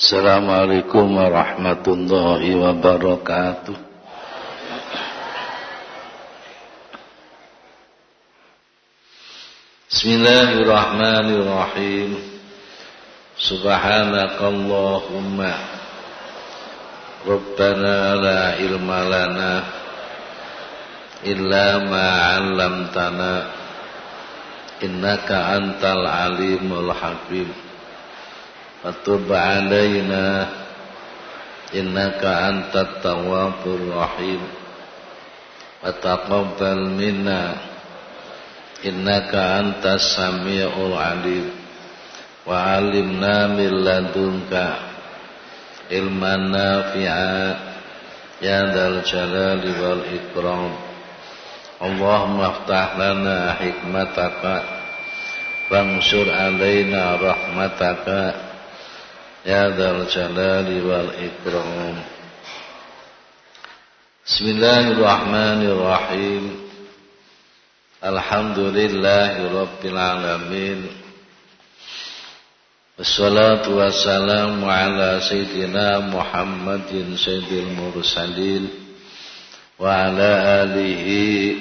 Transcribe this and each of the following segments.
Assalamualaikum warahmatullahi wabarakatuh. Bismillahirrahmanirrahim. Subhanakallahumma Rabbana la ilma lana illa ma 'allamtana innaka antal alimul hakim. وتب علينا إنك أنت التواب الرحيم وتقبل منا إنك أنت السميع العليم وعلمنا من لدنك علما نافعا يا ذا الجلال والإكرام اللهم افتح لنا حكمتك وانشر علينا رحمتك يا ذا الجلال والإكرام. بسم الله الرحمن الرحيم. الحمد لله رب العالمين. والصلاة والسلام على سيدنا محمد سيد المرسلين وعلى آله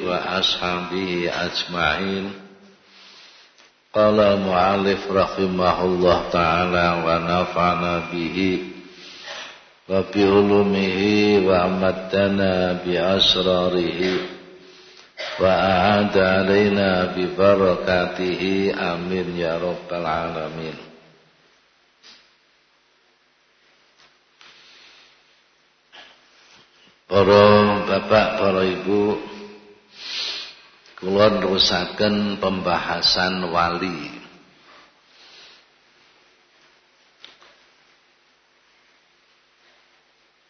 وأصحابه أجمعين. قال المؤلف رحمه الله تعالى ونفعنا به وبعلومه وأمدنا بأسراره وأعاد علينا ببركاته آمين يا رب العالمين Para bapak, para ibu kula nerusaken pembahasan wali.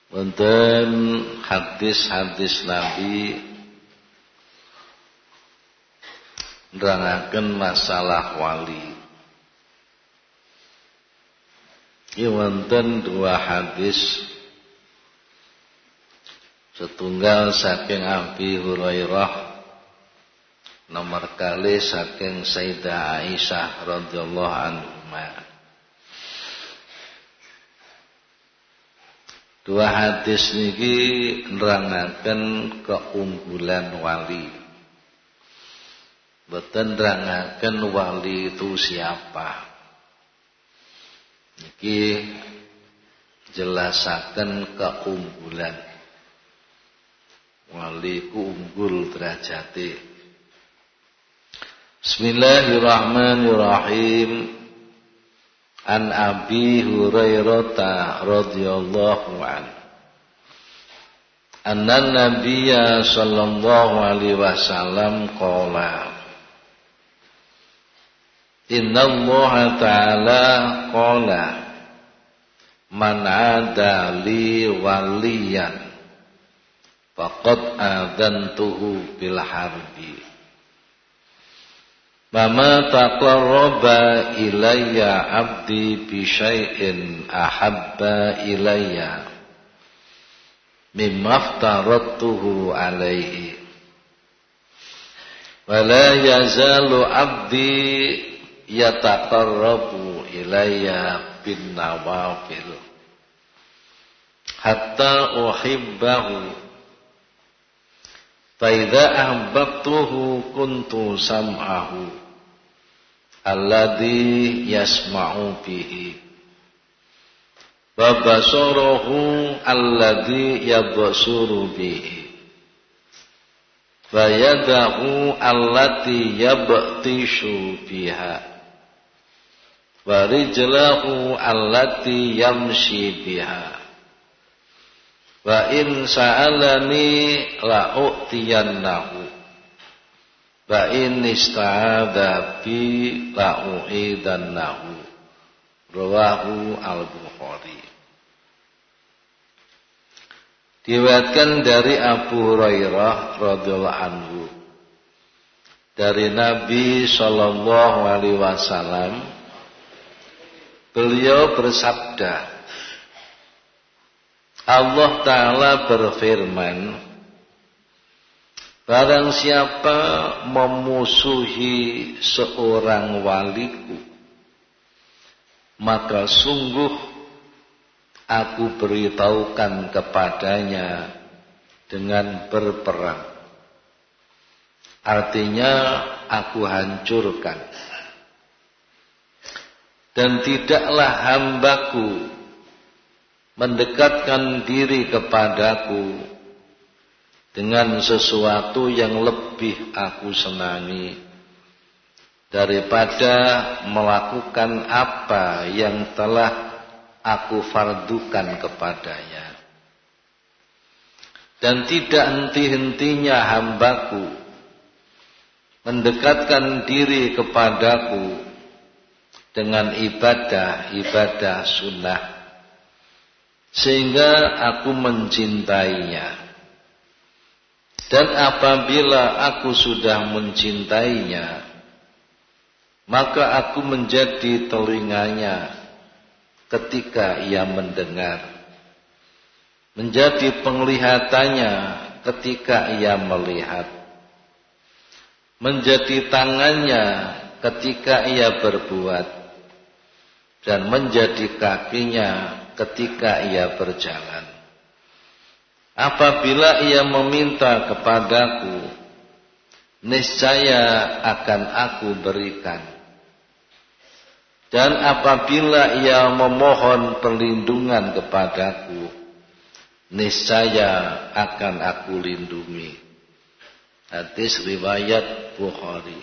Wonten hadis-hadis Nabi nerangaken masalah wali. Ini wonten dua hadis setunggal saking Abi Hurairah nomor kali saking Sayyidah Aisyah radhiyallahu anha. Dua hadis niki nerangaken keunggulan wali. Boten nerangaken wali itu siapa. Niki jelasaken keunggulan. Wali ku unggul. Bismillahirrahmanirrahim. An Abi Hurairah radhiyallahu an. Anna Nabiyya sallallahu alaihi wasallam qala Inna Allah Ta'ala qala Man ada li waliyan Faqad adantuhu bil harbi Mama taqarraba ilayya abdi bi syai'in ahabba ilayya mimma aftaradtuhu alaihi wala yazalu abdi yataqarrabu ilayya bin nawafil hatta uhibbahu Faidha ahbabtuhu kuntu sam'ahu. Alladhi yasma'u bihi. Wa basarahu alladhi yabsuru bihi. Wa yadahu allati yabtishu biha. Wa rijlahu allati yamshi biha Wa in sa'alani la u'tiyannahu. Wa in ista'adha bi la u'idannahu. Rawahu al-Bukhari. Diwatkan dari Abu Hurairah radhiyallahu anhu dari Nabi sallallahu alaihi wasallam beliau bersabda Allah Ta'ala berfirman Barang siapa memusuhi seorang waliku Maka sungguh aku beritahukan kepadanya dengan berperang. Artinya aku hancurkan. Dan tidaklah hambaku mendekatkan diri kepadaku dengan sesuatu yang lebih aku senangi daripada melakukan apa yang telah aku fardukan kepadanya. Dan tidak henti-hentinya hambaku mendekatkan diri kepadaku dengan ibadah-ibadah sunnah sehingga aku mencintainya. Dan apabila aku sudah mencintainya, maka aku menjadi telinganya ketika ia mendengar, menjadi penglihatannya ketika ia melihat, menjadi tangannya ketika ia berbuat, dan menjadi kakinya ketika ia berjalan. Apabila ia meminta kepadaku, niscaya akan aku berikan. Dan apabila ia memohon perlindungan kepadaku, niscaya akan aku lindungi. Hadis riwayat Bukhari.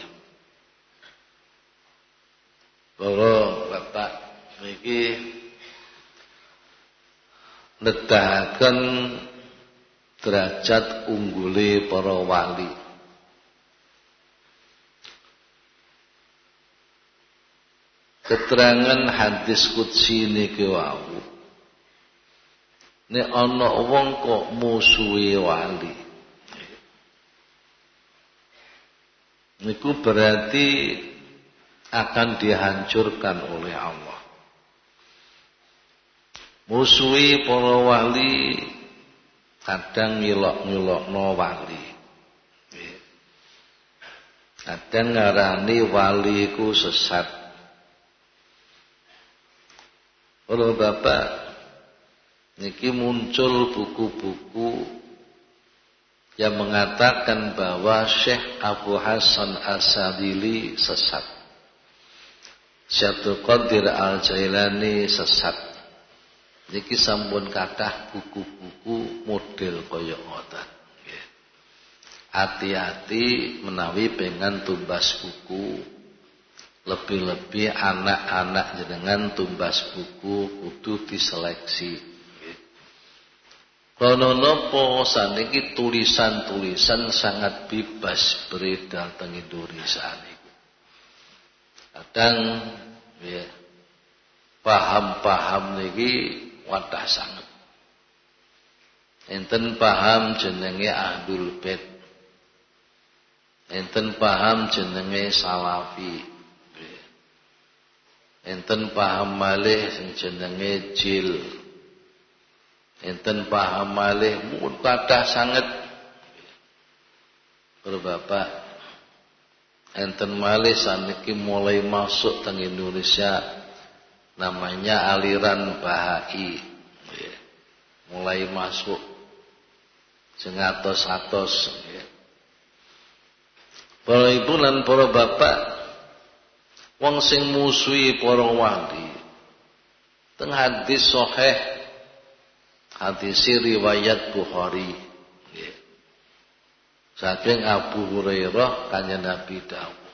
Bapak niki nedahaken derajat unggule para wali. Keterangan hadis qudsi niki wau. Nek ana wong kok musuhi wali. Niku berarti akan dihancurkan oleh Allah. Musuhi para wali kadang ngilok-ngilokno wali. Kadang ngarani wali ku sesat. Kalau Bapak niki muncul buku-buku yang mengatakan bahwa Syekh Abu Hasan Asadili sesat. Syekh Qadir Al-Jailani sesat. Niki sampun kathah buku-buku model kaya ngoten. Hati-hati menawi pengen tumbas buku. Lebih-lebih anak-anak jenengan tumbas buku kudu diseleksi. Kono napa saniki tulisan-tulisan sangat bebas beredar teng Indonesia niku. Kadang ya, paham-paham niki wadah sangat. Enten paham jenenge Ahlul Bait. Enten paham jenenge Salafi. Enten paham malih jenenge Jil. Enten paham malih mun kathah sanget. Kalau Bapak enten malih saniki mulai masuk teng Indonesia namanya aliran Bahai ya. mulai masuk sengatos-atos ya. para ibu dan para bapak wong sing musuhi para wali teng hadis sahih hadis riwayat Bukhari ya. saking Abu Hurairah kanya Nabi dawuh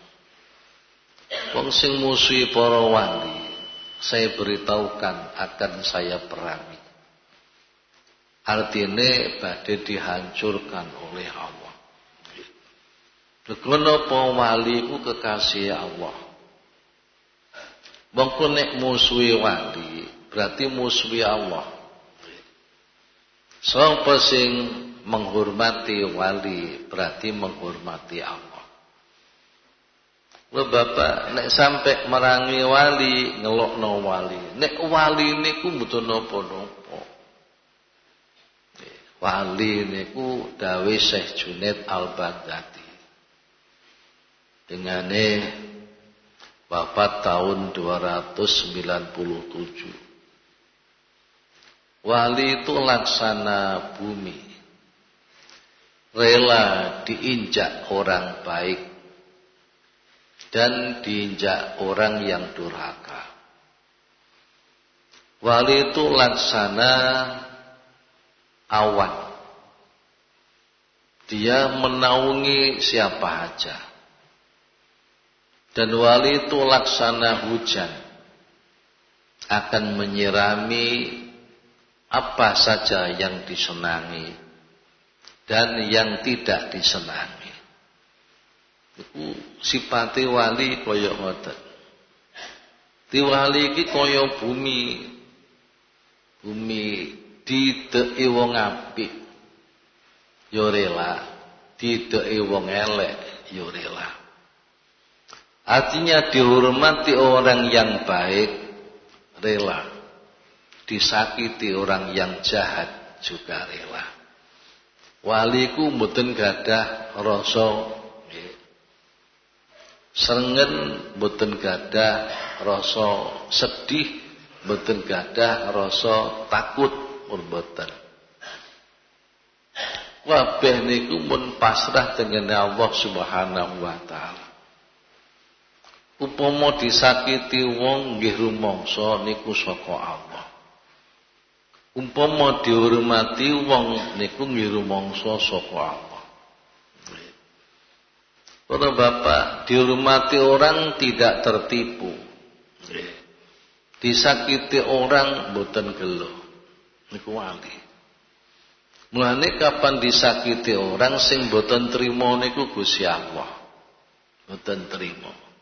wong sing musuhi para wali saya beritahukan akan saya perangi. Artinya badai dihancurkan oleh Allah. Begono wali ku kekasih Allah. Bangku nek musuhi wali berarti musuhi Allah. Sapa sing menghormati wali berarti menghormati Allah. Lho Bapak, nek sampai merangi wali, ngelokno wali. Nek wali niku mboten napa-napa. Wali niku dawe Syekh Junaid Al-Baghdadi. Dengane wafat tahun 297. Wali itu laksana bumi. Rela diinjak orang baik dan diinjak orang yang durhaka. Wali itu laksana awan. Dia menaungi siapa saja. Dan wali itu laksana hujan. Akan menyirami apa saja yang disenangi dan yang tidak disenangi. Iku sipati wali kaya ngoten. Di wali iki kaya bumi. Bumi dideki wong apik ya rela, dideki wong elek ya rela. Artinya dihormati orang yang baik rela disakiti orang yang jahat juga rela. Waliku mboten gadah rasa Srengen mboten gadah rasa sedih, mboten gadah rasa takut mboten. Wabeh niku mun pasrah dengan Allah Subhanahu wa taala. Upama disakiti wong nggih rumangsa niku saka Allah. Umpama dihormati wong niku ngiru mangsa saka Allah. Para bapak, dihormati orang tidak tertipu. Disakiti orang boten gelo. Niku wali. Mulane kapan disakiti orang sing boten trima niku Gusti Allah. Boten trima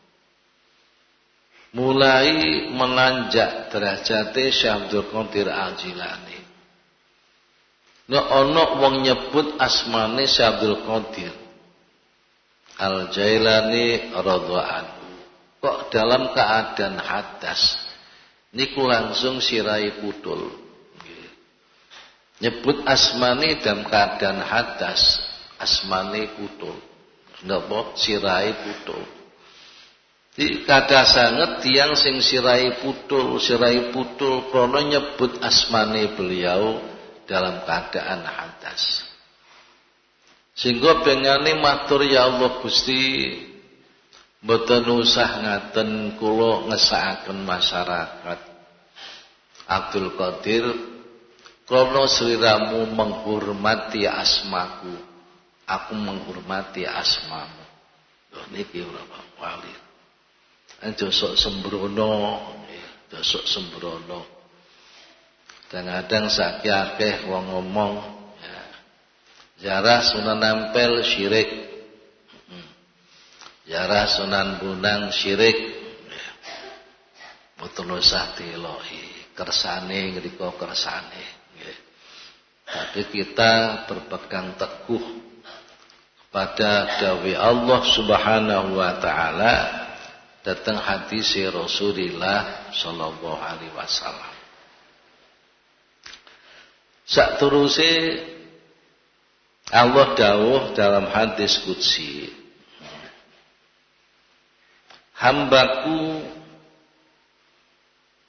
mulai menanjak derajate Syekh Abdul Qadir Al-Jilani. Nek ana wong nyebut asmane Syekh Abdul Qadir Al-Jailani radhiyallahu kok dalam keadaan hadas niku langsung sirai putul nyebut asmane dalam keadaan hadas asmane putul napa sirai putul di kada sangat tiang sing sirai putul, sirai putul krono nyebut asmane beliau dalam keadaan hadas. Sehingga pengane matur ya Allah Gusti mboten usah ngaten kula ngesakaken masyarakat. Abdul Qadir krono sliramu menghormati asmaku, aku menghormati asmamu. Lho niki ora wali. Josok sembrono, josok sembrono. Kadang-kadang sakit akeh wong ngomong. Jarah sunan nampel syirik. Jarah sunan bunang syirik. Betul usah dilohi. Kersane ngriko kersane. Tapi kita berpegang teguh pada dawi Allah Subhanahu wa taala datang hadis Rasulullah sallallahu alaihi wasallam. Sak teruse Allah dawuh dalam hadis qudsi. Hambaku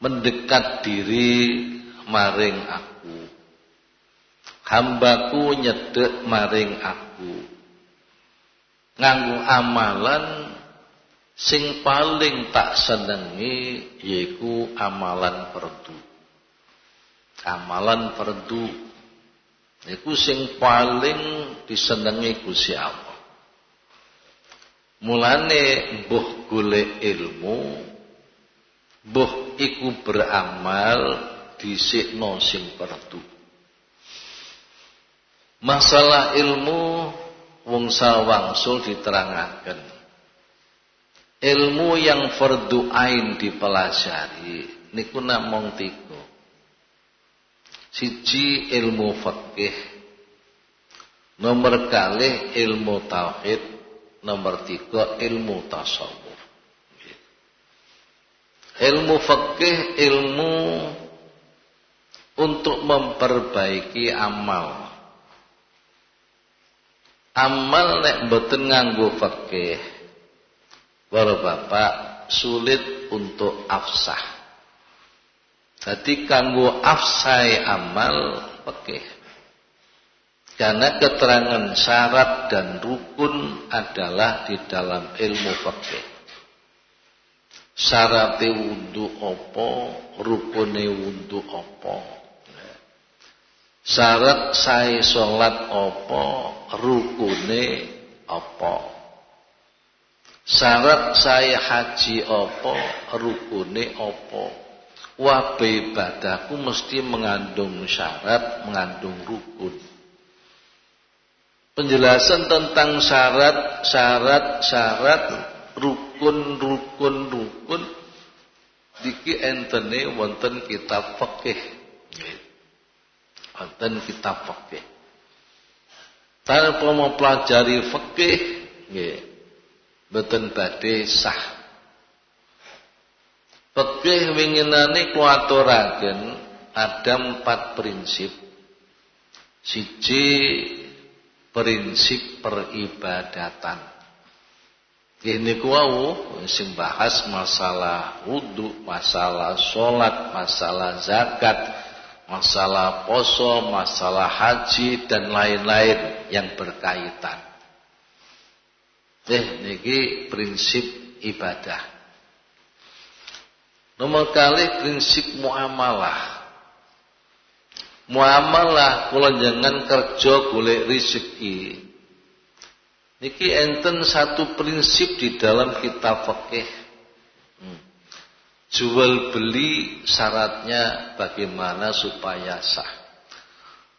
mendekat diri maring aku. Hambaku nyedek maring aku. Nganggo amalan Sing paling tak senengi yaiku amalan perdu. Amalan perdu yaiku sing paling disenengi Gusti Allah. Mulane mbuh golek ilmu, mbuh iku beramal dhisikno sing perdu. Masalah ilmu wong sawangsul diterangaken ilmu yang fardu ain dipelajari niku namung tiga siji ilmu fikih nomor kali ilmu tauhid. Nomor tiga ilmu tasawuf. Ilmu fikih ilmu untuk memperbaiki amal. Amal nek mboten nganggo fikih Para bapak sulit untuk afsah. Jadi kanggo afsai amal fikih. Karena keterangan syarat dan rukun adalah di dalam ilmu fikih. Syaratnya wudhu opo, rukune wudhu opo. Syarat saya sholat opo, rukune opo. Syarat saya haji opo, rukune opo. Wah ibadahku mesti mengandung syarat, mengandung rukun. Penjelasan tentang syarat, syarat, syarat, rukun, rukun, rukun. Diki entene wonten kitab fikih. Wonten kitab fikih. Tanpa mempelajari fikih, nggih. Mboten badhe sah. Fikih winginane kuaturaken ada empat prinsip. Siji prinsip peribadatan. Ini kuau sing bahas masalah wudhu, masalah sholat, masalah zakat, masalah poso, masalah haji dan lain-lain yang berkaitan. Eh, niki prinsip ibadah. Nomor kali prinsip muamalah. Muamalah kula jangan kerja golek rezeki. Niki enten satu prinsip di dalam kitab fikih. Hmm. Jual beli syaratnya bagaimana supaya sah.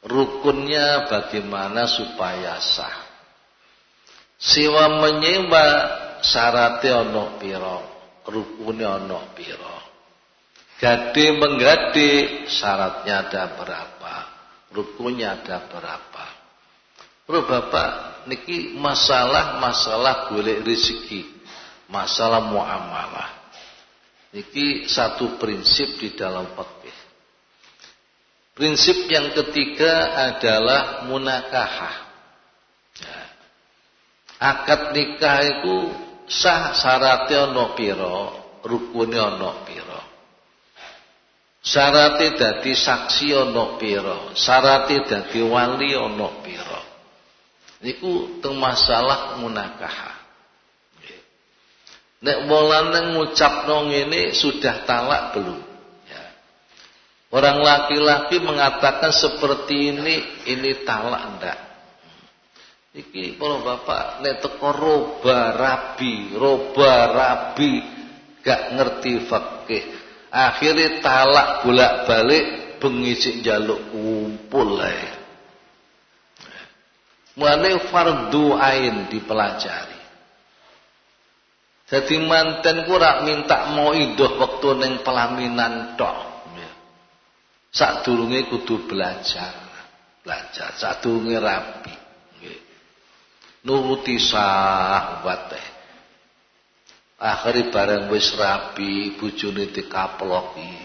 Rukunnya bagaimana supaya sah. Sewa menyewa syaratnya ono piro, rukunnya ono piro. Gade menggade syaratnya ada berapa? Rukunnya ada berapa? Bro Bapak, niki masalah-masalah golek rezeki, masalah muamalah. Niki satu prinsip di dalam fikih. Prinsip yang ketiga adalah munakahah. Ya. Akad nikah itu sah syaratnya ono piro, rukunnya ono piro. Syarate dadi saksi ana pira? Syarate dadi wali ana pira? Niku teng masalah munakahah. Nek wong lanang ngucapno ngene sudah talak belum? Ya. Orang laki-laki mengatakan seperti ini, ini talak ndak? Iki para bapak nek teko roba rabi, roba rabi gak ngerti fikih akhirnya talak bolak-balik bengisik jaluk kumpul lah. Mulane fardu ain dipelajari. Jadi manten ku minta mau idoh waktu neng pelaminan tok. Sak durunge kudu belajar. Belajar, sak durunge rapi. Nuruti sahabat Akhirnya bareng wis rapi, bojone dikaploki.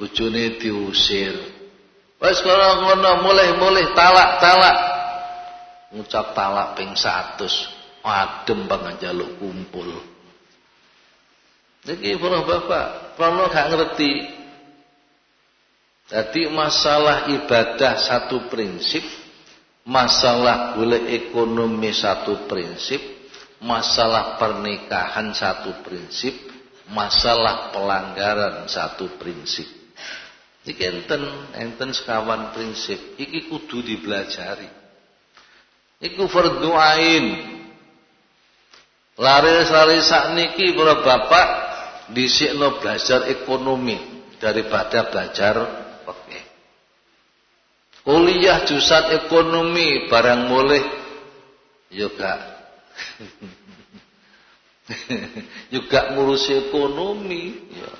Bojone diusir. Wis kono ngono mulih-mulih talak-talak. Ngucap talak ping 100. Adem banget jaluk kumpul. Jadi para bapak, kalau gak ngerti. Jadi masalah ibadah satu prinsip, masalah boleh ekonomi satu prinsip, masalah pernikahan satu prinsip, masalah pelanggaran satu prinsip. Iki enten, enten sekawan prinsip, iki kudu dibelajari. Iku fardhu ain. Laris-laris sakniki para bapak dhisikno belajar ekonomi daripada belajar fikih. Kuliah jurusan ekonomi barang mulai juga juga ngurusi ekonomi ya.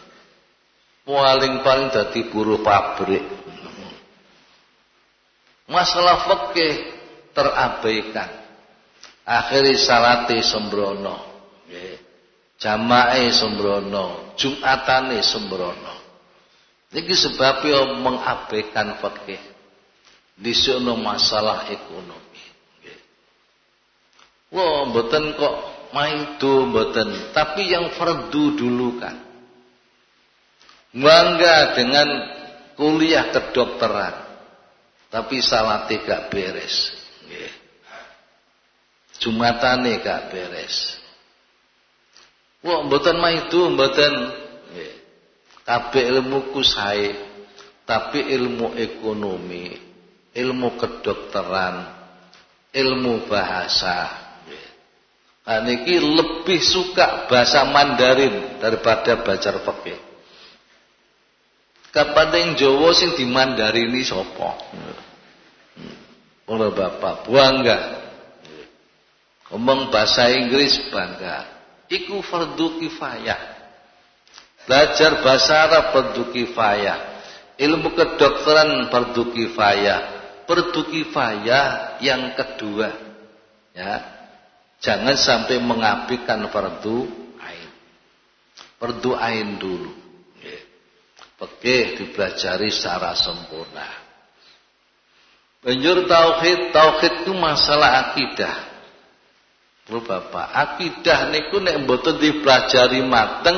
paling paling dadi buruh pabrik. Masalah fikih terabaikan. Akhirnya salate sembrono jamaah sembrono jumatane sembrono. Ini sebabnya mengabaikan fikih. Di sana masalah ekonomi Wah, mboten kok maido mboten, tapi yang fardu dulu kan. Bangga dengan kuliah kedokteran. Tapi salat gak beres. Nggih. Jumatane gak beres. Wah, mboten mah itu mboten nggih. Kabeh ilmu ku sae, tapi ilmu ekonomi, ilmu kedokteran, ilmu bahasa. Nah, niki lebih suka bahasa Mandarin daripada baca fikih. Yang Jawa sing di Mandarin ini sopo? Oleh bapak bangga. Ngomong bahasa Inggris bangga. Iku fardu kifayah. Belajar bahasa Arab fardu kifayah. Ilmu kedokteran fardu kifayah. Fardu kifayah yang kedua. Ya. Jangan sampai mengabaikan fardu ain. Fardu ain dulu. Oke, dipelajari secara sempurna. Banjur tauhid, tauhid itu masalah akidah. Lho Bapak, akidah niku nek mboten dipelajari mateng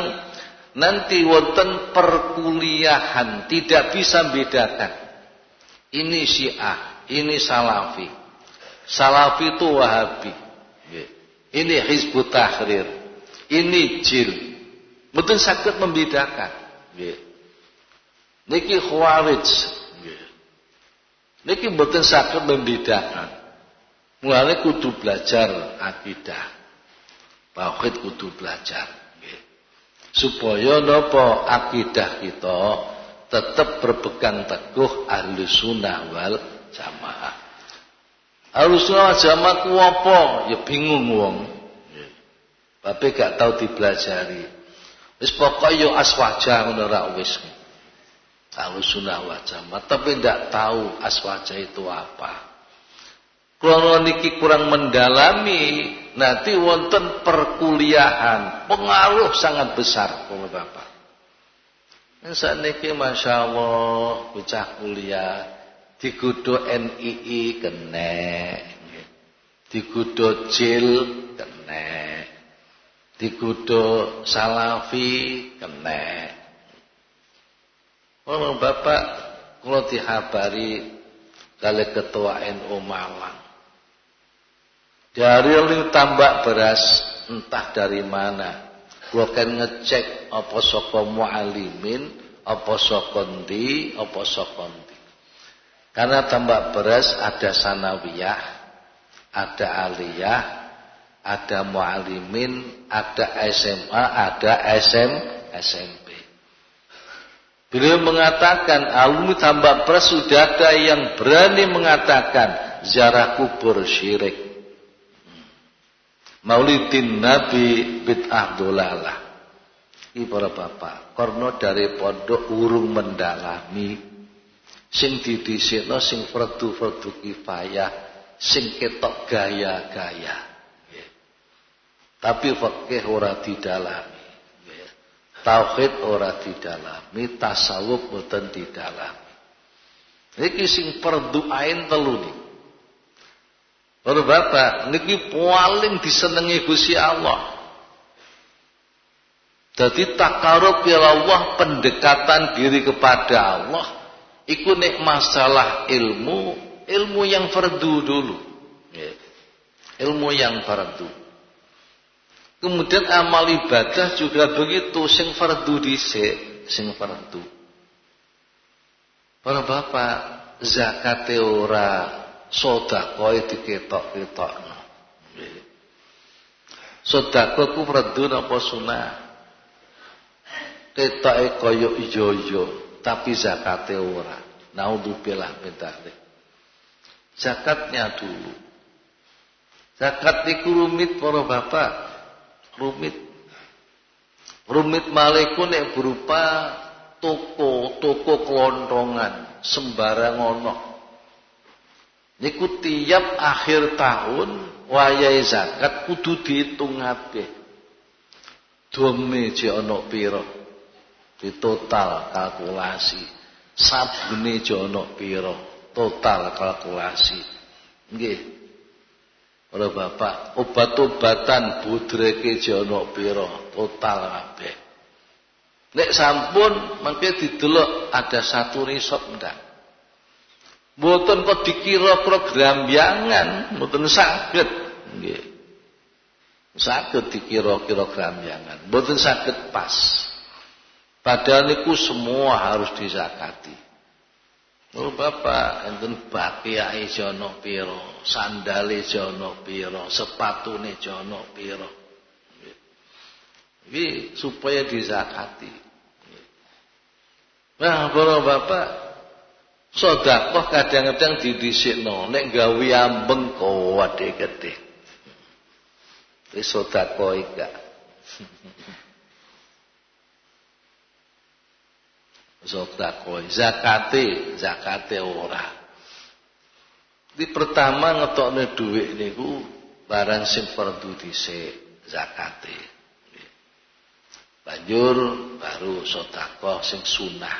nanti wonten perkuliahan tidak bisa bedakan. Ini Syiah, ini Salafi. Salafi itu Wahabi. Ini Hizbut Tahrir. Ini Jil. Mboten sakit membedakan. Niki Khawarij. Niki mboten sakit membedakan. Mulane kudu belajar akidah. Tauhid kudu belajar. Supaya napa akidah kita tetap berpegang teguh ahli sunnah wal jamaah. Wal jamaah ku apa? Ya bingung wong. Tapi gak tahu dipelajari. Wis pokoke yo aswaja ngono ra wis. Ahli sunnah wal jamaah tapi ndak tahu aswaja itu apa. Kalau niki kurang mendalami, nanti wonten perkuliahan, pengaruh sangat besar, Bapak Bapak. Saat niki masya Allah, bocah kuliah, digudo NII kene, digudo JIL kene, digudo Salafi kene. Kalau Bapak, kalau dihabari kali ketua NU Malang, dari li tambak beras entah dari mana. Gua kan ngecek apa saka muallimin, apa saka ndi, apa saka. Karena tambak beras ada sanawiyah, ada aliyah, ada muallimin, ada SMA, ada SM, SMP. Beliau mengatakan alumni tambak beras sudah ada yang berani mengatakan ziarah kubur syirik. Maulidin Nabi bid'ah dolalah. Ini para bapak, karena dari pondok urung mendalami sing didhisikno sing fardu-fardu kifayah, sing ketok gaya-gaya. Tapi fakih ora didalami. Tauhid ora didalami, tasawuf boten didalami. Iki sing fardu ain telu niki. Bapak, niki paling disenengi Gusti Allah. Jadi takarub ya Allah, pendekatan diri kepada Allah, iku nek masalah ilmu, ilmu yang fardu dulu. Ya. Ilmu yang fardu. Kemudian amal ibadah juga begitu, sing fardu dhisik, sing fardu. Para bapak, zakat ora sedekah diketok-ketokno. Sedekah ku fardhu napa sunah? Ketoke kaya iya-iya, tapi zakate ora. Naudzubillah min dzalik. Zakatnya dulu. Zakat iku rumit para bapak. Rumit. Rumit maliku nek berupa toko, toko kelontongan, sembarang ono. Niku tiap akhir tahun wayahe zakat kudu diitung kabeh. Dome je ana pira? Di total kalkulasi. Sabune je ana pira? Total kalkulasi. Nggih. Ora Bapak, obat-obatan budreke je ana pira? Total kabeh. Nek sampun mangke didelok ada satu risop ndak. Mboten kok dikira program yangan, mboten saged. Nggih. Saged dikira-kira gramyangan, mboten saged pas. Padahal niku semua harus dizakati. Oh Bapak, enten bakiake jono piro, sandale jono piro, sepatune jono piro. Ini supaya dizakati. Nah, para bapak, sodakoh kadang-kadang didhisikno nek gawe ambeng kowade gede. Wis sodakoh ika. Sodakoh zakate, zakate ora. Di pertama ngetokne dhuwit niku barang sing perdu dhisik zakate. Banjur baru sotakoh sing sunah.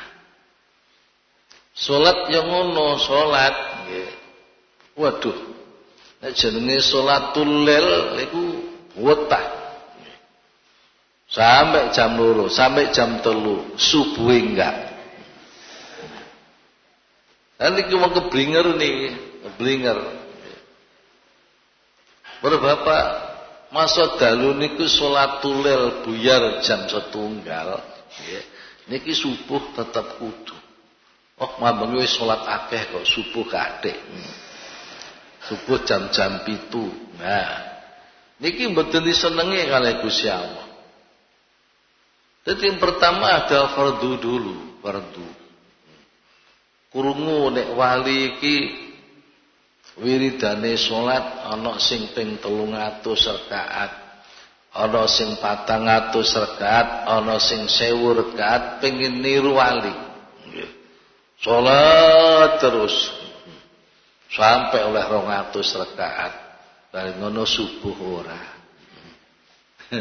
Salat yang ngono, salat. Waduh. Nek jenenge salatul lail niku wetah. Sampai jam loro, sampai jam telu, subuh enggak. Nanti cuma keblinger nih, keblinger. Berapa Masa dalu niku salatul lail buyar jam setunggal, nggih. Niki subuh tetap kudu. Oh, mambeng wis salat akeh kok subuh kadek. Subuh jam-jam pitu. Nah, niki mboten disenengi kalih Gusti Allah. Jadi yang pertama ada fardu dulu, fardu. Kurungu nek wali iki wiridane salat ana sing ping 300 rakaat ana sing 400 rakaat ana sing 1000 rakaat pengin niru wali. Salat terus. Sampai oleh 200 rakaat. Dari ngono subuh ora.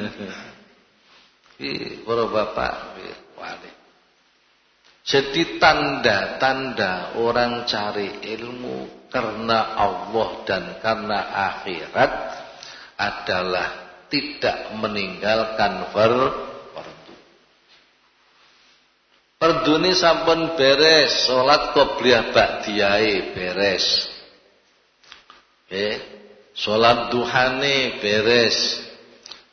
Iki para bapak wali jadi tanda-tanda orang cari ilmu karena Allah dan karena akhirat adalah tidak meninggalkan fardu. Fardu ini sampun beres, salat qobliyah ba'diyai beres. Eh, salat duhane beres.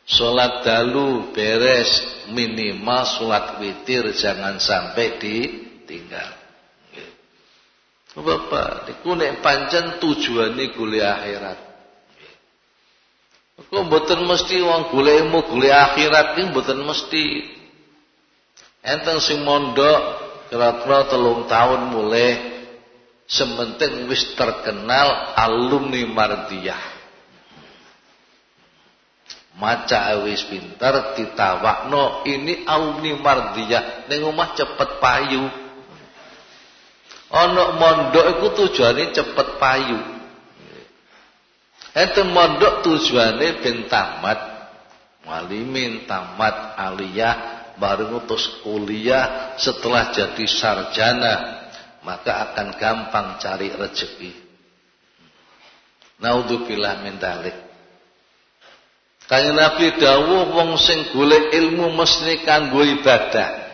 Salat dalu beres, minimal salat witir jangan sampai ditinggal. Bapak, niku nek pancen tujuane golek akhirat. Kok mboten mesti wong golek ilmu akhirat iki mboten mesti. Enten sing mondok kira-kira telung tahun mulai sementing wis terkenal alumni Mardiyah. Maca wis pinter ditawakno ini alumni Mardiyah ning omah cepet payu. Ana mondok iku tujuane cepet payu. Enten mondok tujuane ben tamat. Walimin tamat aliyah baru ngutus kuliah setelah jadi sarjana maka akan gampang cari rezeki. Naudzubillah min dalik. Kanjeng Nabi dawuh wong sing golek ilmu mesti kanggo ibadah.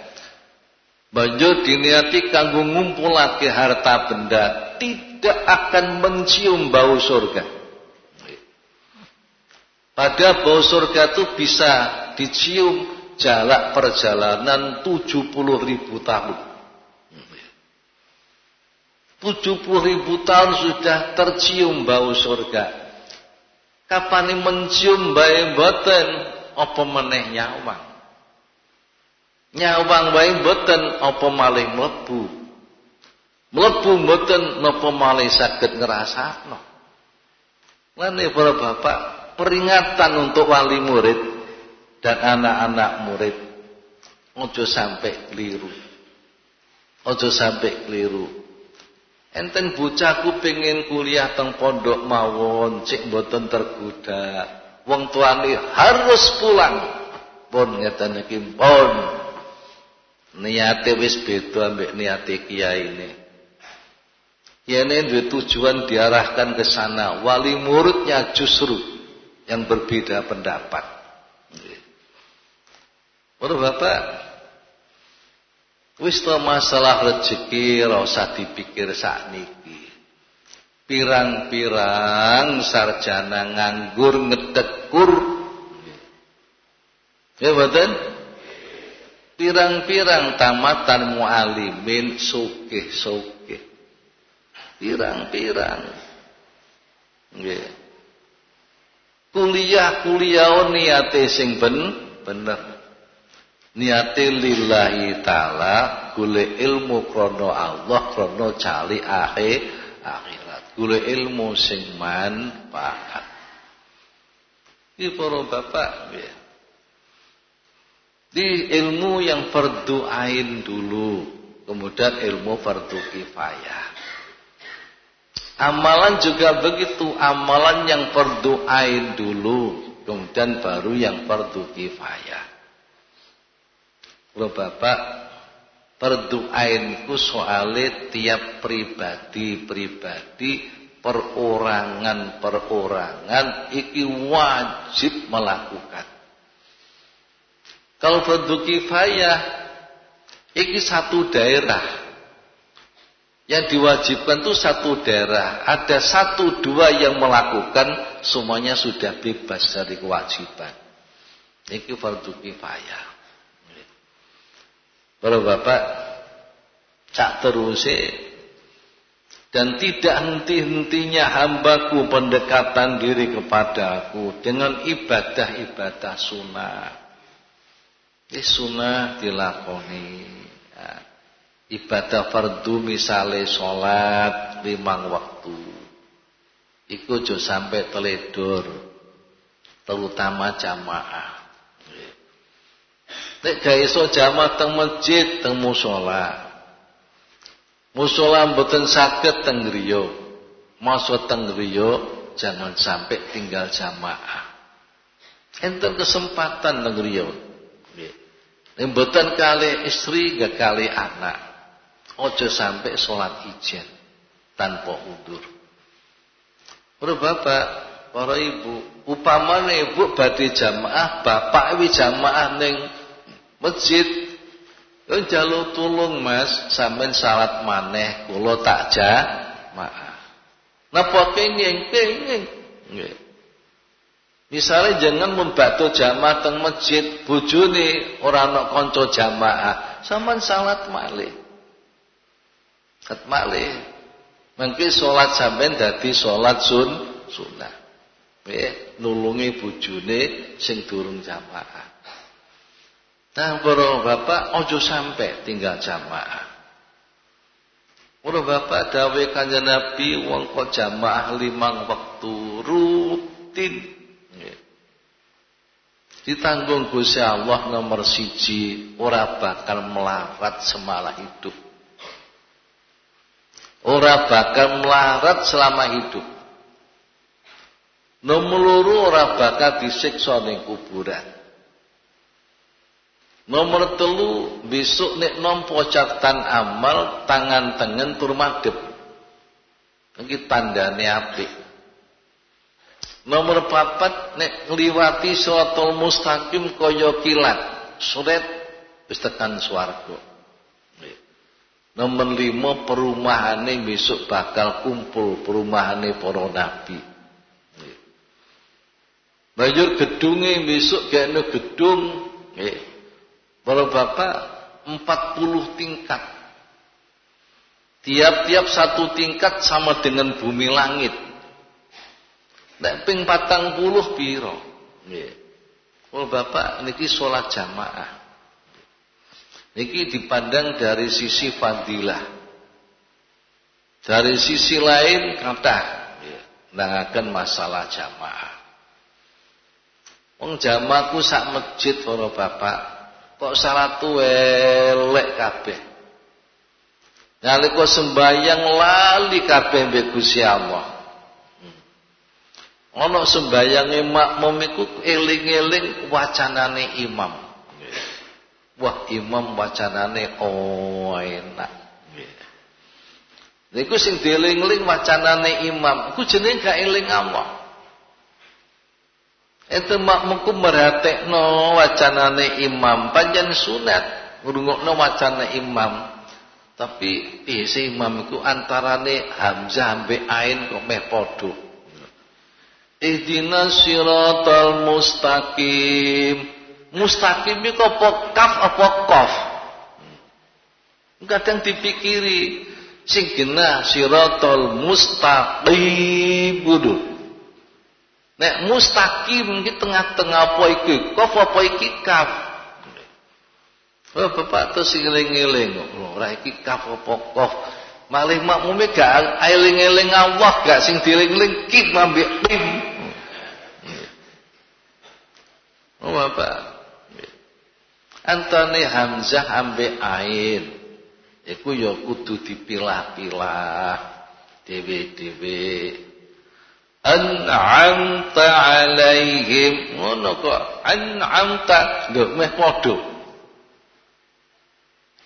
Banjur diniati kanggo ngumpulake harta benda tidak akan mencium bau surga. Pada bau surga itu bisa dicium jarak perjalanan 70 ribu tahun. 70 ribu tahun sudah tercium bau surga. Kapan mencium bau boten apa meneh nyawang. Nyawang wae mboten apa malih mlebu. Mlebu mboten napa malih saged ngrasakno. Lane para bapak, peringatan untuk wali murid dan anak-anak murid. Ojo sampai keliru. Ojo sampai keliru. Enten bocahku pengen kuliah teng pondok mawon, cek mboten tergoda. Wong tuane harus pulang. Pun ngeten iki pun niate wis beda ambek niate kiai ini. Yene duwe tujuan diarahkan ke sana, wali muridnya justru yang berbeda pendapat. Para bapak, Wis to masalah rezeki ora usah dipikir sakniki. Pirang-pirang sarjana nganggur ngedekur. Ya betul? Pirang-pirang tamatan mualimin sugih-sugih. Pirang-pirang. Nggih. Kuliah-kuliah niate sing ben bener niate lillahi taala golek ilmu krana Allah krana cali akhir akhirat. Golek ilmu sing manfaat iki para bapak ya di ilmu yang fardu ain dulu kemudian ilmu fardu kifayah. Amalan juga begitu amalan yang fardu ain dulu kemudian baru yang fardu kifayah Kalau bapak perdoainku soalnya tiap pribadi-pribadi perorangan-perorangan iki wajib melakukan. Kalau fardu kifayah iki satu daerah yang diwajibkan itu satu daerah. Ada satu dua yang melakukan semuanya sudah bebas dari kewajiban. Iki fardu kifayah. Para bapak cak terus dan tidak henti-hentinya hambaku pendekatan diri kepadaku dengan ibadah-ibadah sunnah. Ini sunnah dilakoni. Ya. Ibadah fardu misalnya sholat limang waktu. Iku jo sampai teledor. Terutama jamaah. Nek gak iso jamaah teng masjid, teng musola. Musola mboten saged teng griya. Masa teng griya jangan sampai tinggal jamaah. Enten kesempatan teng griya. Nggih. Mboten kali istri gak kali anak. Ojo sampai sholat ijen tanpa udur. Para bapak, para ibu, upamane ibu badhe jamaah, bapak wi jamaah ning masjid yo jalu tulung Mas sampean salat maneh kula tak ja maaf napa kenging kenging nggih Misalnya jangan membantu jamaah teng masjid, bojone ora ana kanca jamaah, sampean salat malih. Salat malih. Mengki salat sampean dadi salat sun sunah. Nggih, nulungi bojone sing durung jamaah. Nah, para bapak ojo sampai tinggal jamaah. Para bapak dawe kanjeng Nabi wong kok jamaah limang waktu rutin. Ditanggung Gusti Allah nomor siji ora bakal melarat semalah hidup. Ora bakal melarat selama hidup. Nomor loro ora bakal disiksa ning kuburan. Nomor telu besok nek nompo catatan amal tangan tengen tur madhep. Iki tandane apik. Nomor papat nek ngliwati shiratal mustaqim kaya kilat, suret wis tekan swarga. Nomor lima perumahane besok bakal kumpul perumahane para nabi. Banjur gedunge besok kene gedung nggih Para bapak 40 tingkat. Tiap-tiap satu tingkat sama dengan bumi langit. Nek ping patang puluh. Nggih. Kalau bapak niki sholat jamaah. Niki dipandang dari sisi fadilah. Dari sisi lain kata nangaken masalah jamaah. Wong jamaahku sak masjid para bapak kok salatu elek kabeh? Nalika sembayang lali kabeh mbek Gusti Allah. Hmm. ana sembayange makmum iku eling-eling wacanane imam. Wah imam wacanane oh enak. Niku sing dieling-eling wacanane imam, iku jenenge gak eling Allah. Itu makmuku merhatekno wacanane imam panjang sunat ngrungokno wacane imam. Tapi piye imam iku antarane hamzah ambek ain kok meh padha. Ihdinas siratal mustaqim. Mustaqim iku apa kaf apa qaf? Kadang dipikiri sing genah siratal mustaqim kudu. Nek mustaqim iki tengah-tengah apa iki? Qaf apa iki kaf? Oh, bapak terus ngeling-ngeling, ora iki kaf apa qaf? Malih makmume gak eling-eling Allah, gak sing dieling-eling kif ambek pim. Oh, bapak. Antane hamzah ambek ain. Iku ya kudu dipilah-pilah dhewe-dhewe. An'amta alaihim ngono kok an'amta lho meh padha.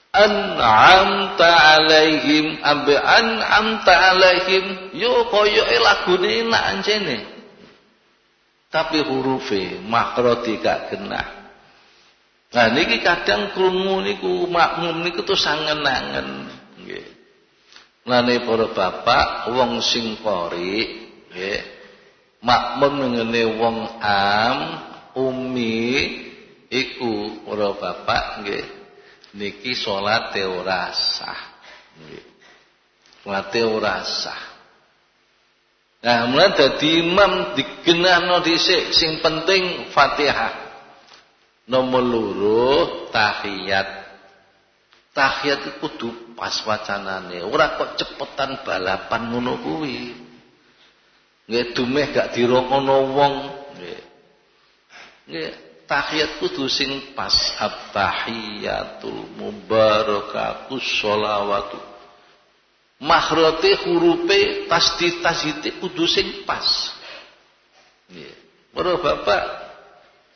An'amta alaihim ambe an'amta alaihim yo koyo lagune enak anjene. Tapi hurufe makro gak genah. Nah niki kadang krungu niku makmum niku tuh sangen-angen nggih. Lane para bapak wong sing kori nggih. Makmum ngene wong am umi iku para bapak nggih. Niki salate ora sah. Nggih. Salate ora sah. Nah, mulai dadi imam digenahno dhisik sing penting Fatihah. Nomor loro tahiyat. Tahiyat itu kudu pas wacanane. Ora kok cepetan balapan ngono kuwi. Nggih dumeh gak dirokono wong. Nggih. Nggih tahiyat kudu sing pas at-tahiyatul mubarakatus sholawatu. Mahrote hurufe tasdid tasdid kudu sing pas. Nggih. Para bapak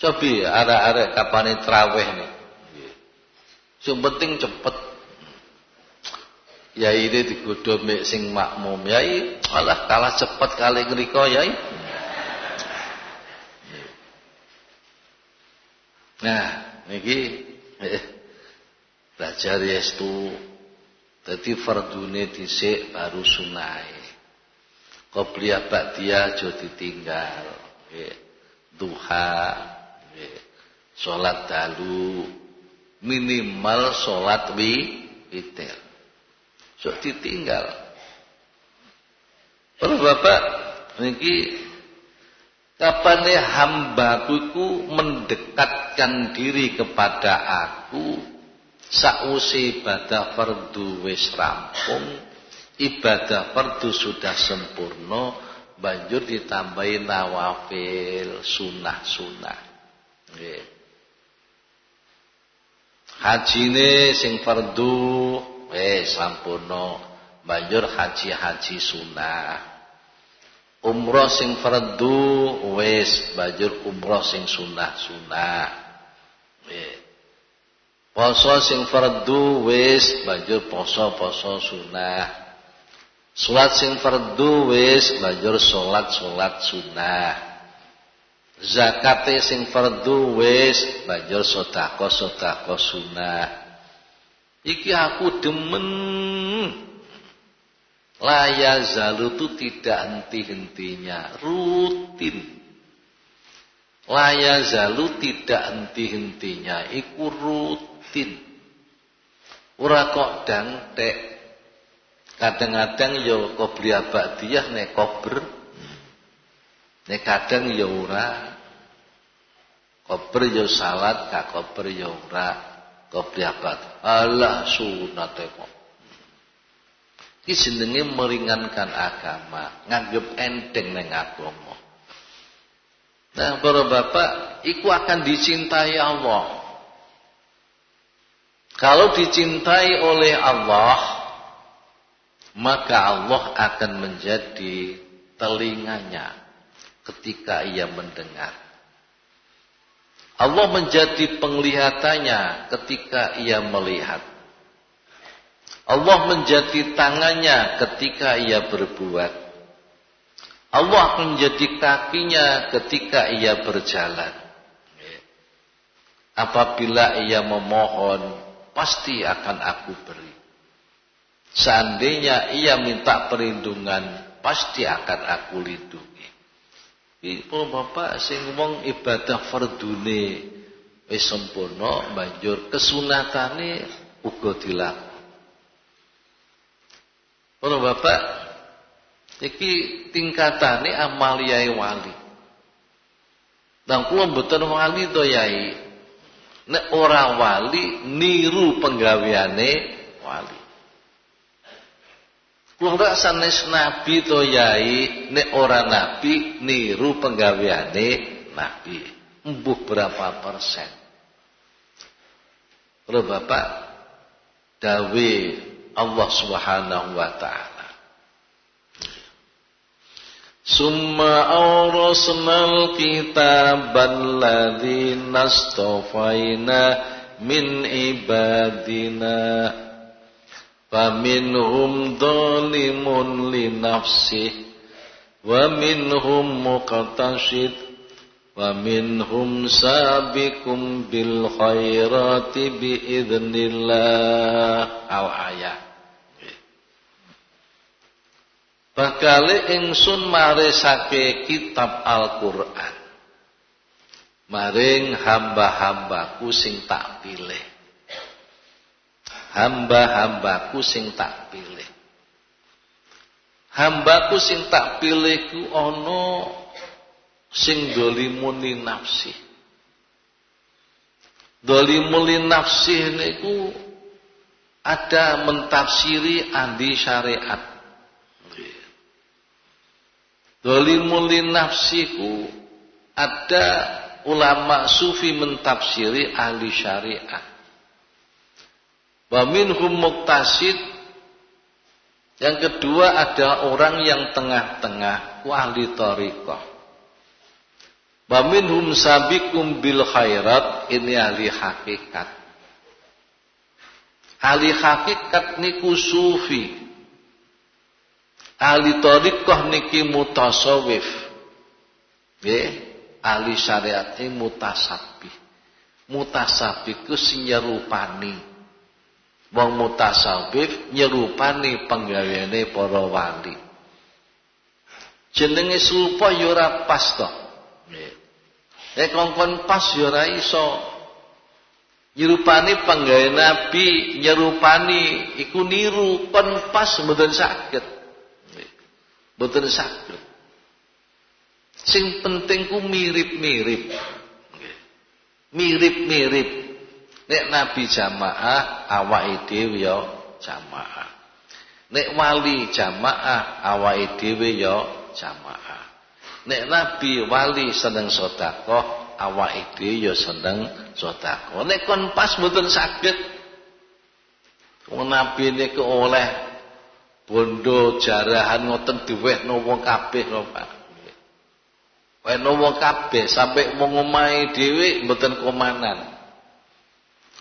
Cobi arek-arek kapane traweh nih. Sing penting cepet. Yai ini digodho mek sing makmum. Yai malah kalah cepet kali ngriko yai. Nah, niki eh, belajar yestu dadi fardune dhisik baru sunai. Qobliyah ba'diyah aja ditinggal. Nggih. Duha Sholat dalu minimal sholat wi witir. So ditinggal. Para bapak niki kapan hambaku ku mendekatkan diri kepada aku sausi ibadah fardu wis rampung ibadah fardu sudah sempurna banjur ditambahi nawafil sunah-sunah nggih hajine sing fardu wis sampurna. Banjur haji-haji sunah umroh sing fardu wis. Banjur umroh sing sunah-sunah poso sing fardu wis. Banjur poso-poso sunah Salat sing fardu wis. Banjur salat-salat sunah zakate sing fardu wis. Banjur sedekah-sedekah sunah iki aku demen. Laya zalu itu tidak henti-hentinya. Rutin. Laya zalu tidak henti-hentinya. Iku rutin. Ora kok dangtek kadang-kadang ya qobliyah ba'diyah nek kober. Nek kadang ya ora. Kober yo salat, gak kober yo ora. Kepriabat. Allah sunate kok. Iki meringankan agama, nganggep enteng neng agama. Nah, para bapak, iku akan dicintai Allah. Kalau dicintai oleh Allah, maka Allah akan menjadi telinganya ketika ia mendengar. Allah menjadi penglihatannya ketika ia melihat. Allah menjadi tangannya ketika ia berbuat. Allah menjadi kakinya ketika ia berjalan. Apabila ia memohon, pasti akan aku beri. Seandainya ia minta perlindungan, pasti akan aku lindungi. Ibu bapak sing ngomong ibadah fardune wis sempurna banjur kesunatane uga dilakukan. Para bapak iki tingkatane amaliyai wali. Dan kula mboten wali to yai. Nek ora wali niru penggaweane wali. Kula ora sanes nabi to yai, nek ora nabi niru penggaweane nabi. Embuh berapa persen? Kalau Bapak dawe Allah Subhanahu wa taala. Summa awrasnal kitaban ladzina astafaina min ibadina minhum muqtasid wa minhum sabiqum bil khairati bi idznillah al ayat. Bakale ingsun maresake kitab Al-Qur'an. Maring hamba-hambaku sing tak pilih hamba-hambaku sing tak pilih. Hambaku sing tak pilih ku ana sing dolimuni nafsi. Dolimuni nafsi niku ada mentafsiri andi syariat. Dolimuli nafsiku ada ulama sufi mentafsiri ahli syariat wa minhum muktasid yang kedua ada orang yang tengah-tengah ku ahli tariqah Wa minhum sabiqum bil khairat ini ahli hakikat. Ahli hakikat niku sufi. Ahli tariqah niki mutasawif. Nggih, ahli syariat ini mutasabih. Mutasabih ku sing nyerupani. Wong mutasawif nyerupani penggaweane para wali. Jenenge serupa ya ora pas to. Nek kongkon pas ya ora iso. Nyerupani penggawe nabi, nyerupani iku niru kon pas mboten saged. Mboten saged. Sing penting ku mirip-mirip. Mirip-mirip. Nek nabi jamaah awake dhewe ya jamaah. Nek wali jamaah awake dhewe ya jamaah. Nek nabi wali seneng sedekah, awake dhewe ya seneng sedekah. Nek kon pas mboten saged wong nabi niku oleh bondo jarahan ngoten diwehno wong kabeh lho Pak. Wehno wong kabeh sampai wong omahe dhewe mboten komanan.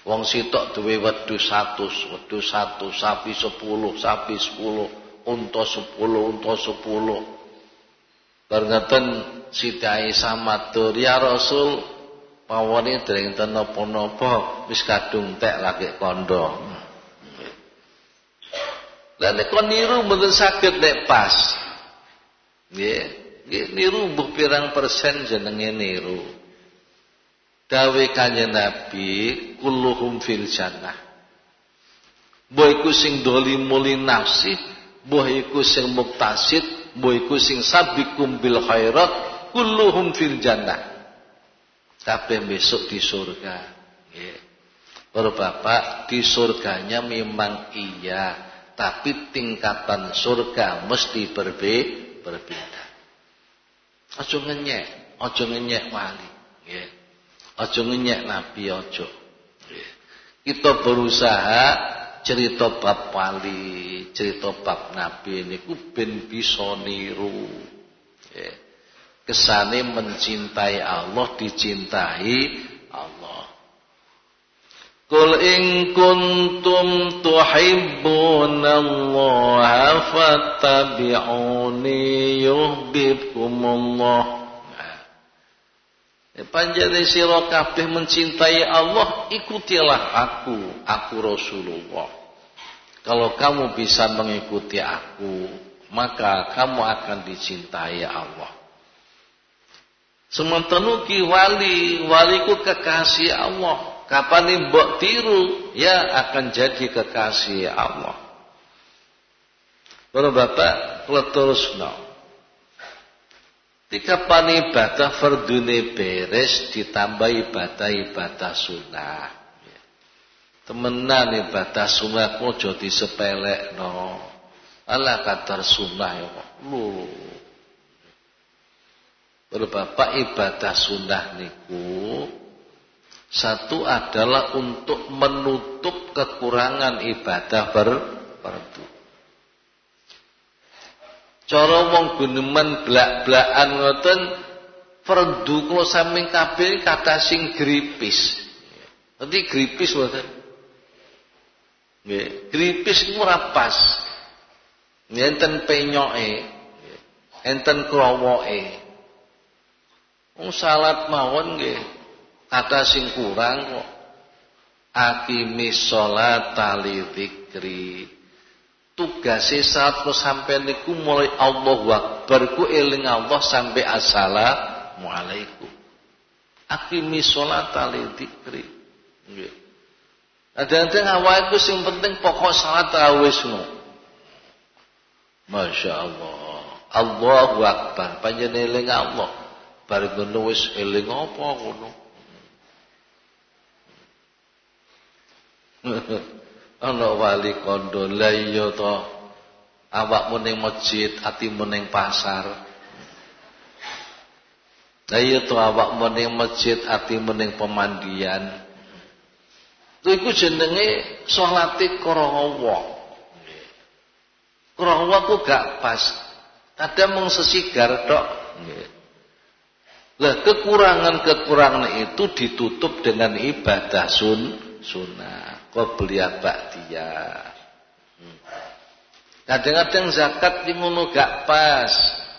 Wong sitok duwe wedhu 100, wedhu 1, sapi 10, sapi 10, unta 10, unta 10. Barengeten Siti Aisyah matur, "Ya Rasul, pawone dereng ten napa-napa, wis kadung tek lagi kondo." Lah nek kon niru mboten saged nek pas. Nggih niru mbuh pirang persen jenenge niru. Dawe kanjeng Nabi, kulluhum fil jannah. Mbah sing dolim muli nafsi, mbah iku sing muktasid, iku sing sabikum bil khairat kulluhum fil jannah. Kabeh besok di surga. Nggih. Para bapak di surganya memang iya tapi tingkatan surga mesti berbe berbeda. Aja ngenyek aja ngenyek wali. Nggih aja ngenyek nabi aja kita berusaha cerita bab wali, cerita bab nabi niku ben bisa niru. Ya. Kesane mencintai Allah, dicintai Allah. Qul in kuntum tuhibbunallaha fattabi'uni yuhibbukumullah. Nah. Panjane sira kabeh mencintai Allah, ikutilah aku, aku Rasulullah. Kalau kamu bisa mengikuti aku, maka kamu akan dicintai Allah. Sementara ki wali, waliku kekasih Allah. Kapan mbok tiru, ya akan jadi kekasih Allah. Bapak Bapak, terus no. Tika pani ibadah fardune beres ditambah ibadah-ibadah sunnah. Temenan ibadah sunnah kok aja disepelekno. Ala kadar sunnah ya kok. Bapak ibadah sunnah niku satu adalah untuk menutup kekurangan ibadah ber. Cara wong guneman blak-blakan ngoten fardu kula samping kabeh kata sing gripis. Nanti gripis mboten. Nggih, gripis iku ora pas. Enten penyoke, enten krowoke. Wong salat mawon nggih kata sing kurang kok. Sholat tali dzikri tugase saat lo sampai niku mulai Allah Akbar ku eling Allah sampai assalamualaikum. Akimi sholat ali. Nggih. Ada-ada awake ku sing penting pokok salat wis Masya Allah. Allahu Akbar. Panjenengan eling Allah. Bar ngono wis eling apa ngono. ana wali kondo la iya to awakmu ning masjid atimu ning pasar. La iya to awakmu ning masjid atimu ning pemandian. Iku jenenge salate karawa karawa ku gak pas. Kadang mung sesigar tok. Nggih. Lah kekurangan-kekurangan itu ditutup dengan ibadah sun sunnah qobliyah ba'diyah. Hmm. Kadang-kadang zakat di ngono gak pas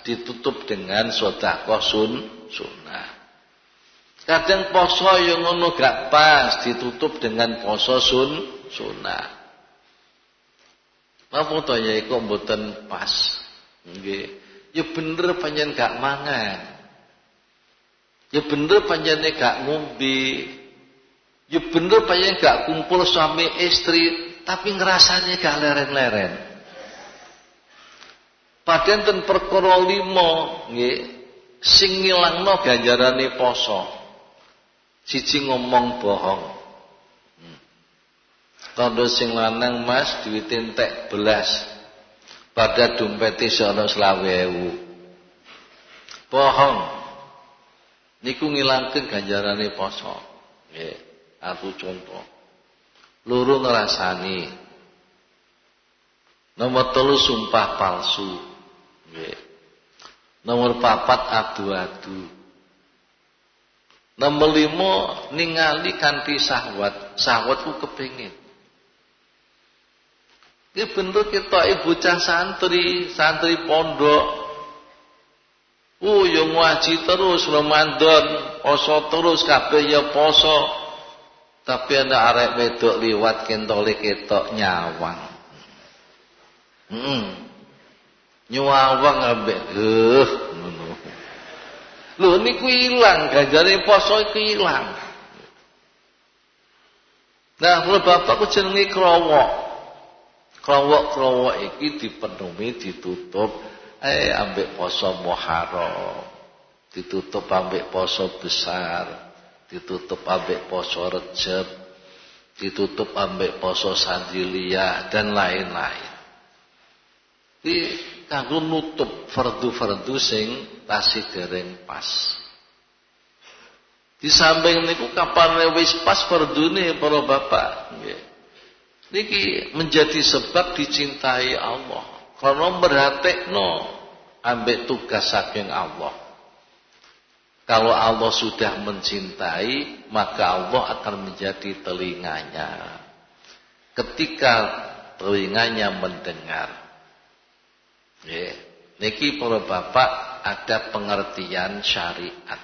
ditutup dengan sedekah sun sunnah. Kadang poso yang ngono gak pas ditutup dengan poso sun sunnah. Apa to ya iku mboten pas. Nggih. Ya bener panjen gak mangan. Ya bener panjenengan gak ngombe. Ya bener yang gak kumpul suami istri, tapi ngerasanya gak leren-leren. Padahal ten perkara lima nggih sing ngilangno ganjarane poso. Siji ngomong bohong. Hmm. Tondo sing lanang Mas duwit entek belas. Pada dompet sono selawe. Bohong. Niku ngilangke ganjarane poso. Nggih. Aku contoh. Luru ngerasani. Nomor telu sumpah palsu. Nomor papat adu-adu. Nomor lima ningali kanthi sahwat. Sahwatku kepingin. Ini bentuk kita ibu cah santri, santri pondok. Uh, ya ngaji terus Ramadan, poso terus kabeh ya poso. Tapi ada arek wedok liwat kentole ketok nyawang. Hmm. Nyawang ambek eh ngono. Lho niku ilang ganjare poso iku ilang. Nah, kalau bapakku jenenge krowok. Krowok-krowok iki dipenuhi ditutup eh ambek poso Muharram. Ditutup ambek poso besar ditutup ambek poso Rejab, ditutup ambek poso Sandilia dan lain-lain. Di kanggo nutup fardu-fardu sing tasih dereng pas. Di samping niku kapan wis pas fardune para bapak nggih. Niki menjadi sebab dicintai Allah. Karena merhatekno ambek tugas saking Allah. Kalau Allah sudah mencintai, maka Allah akan menjadi telinganya. Ketika telinganya mendengar. Ya, niki para bapak ada pengertian syariat.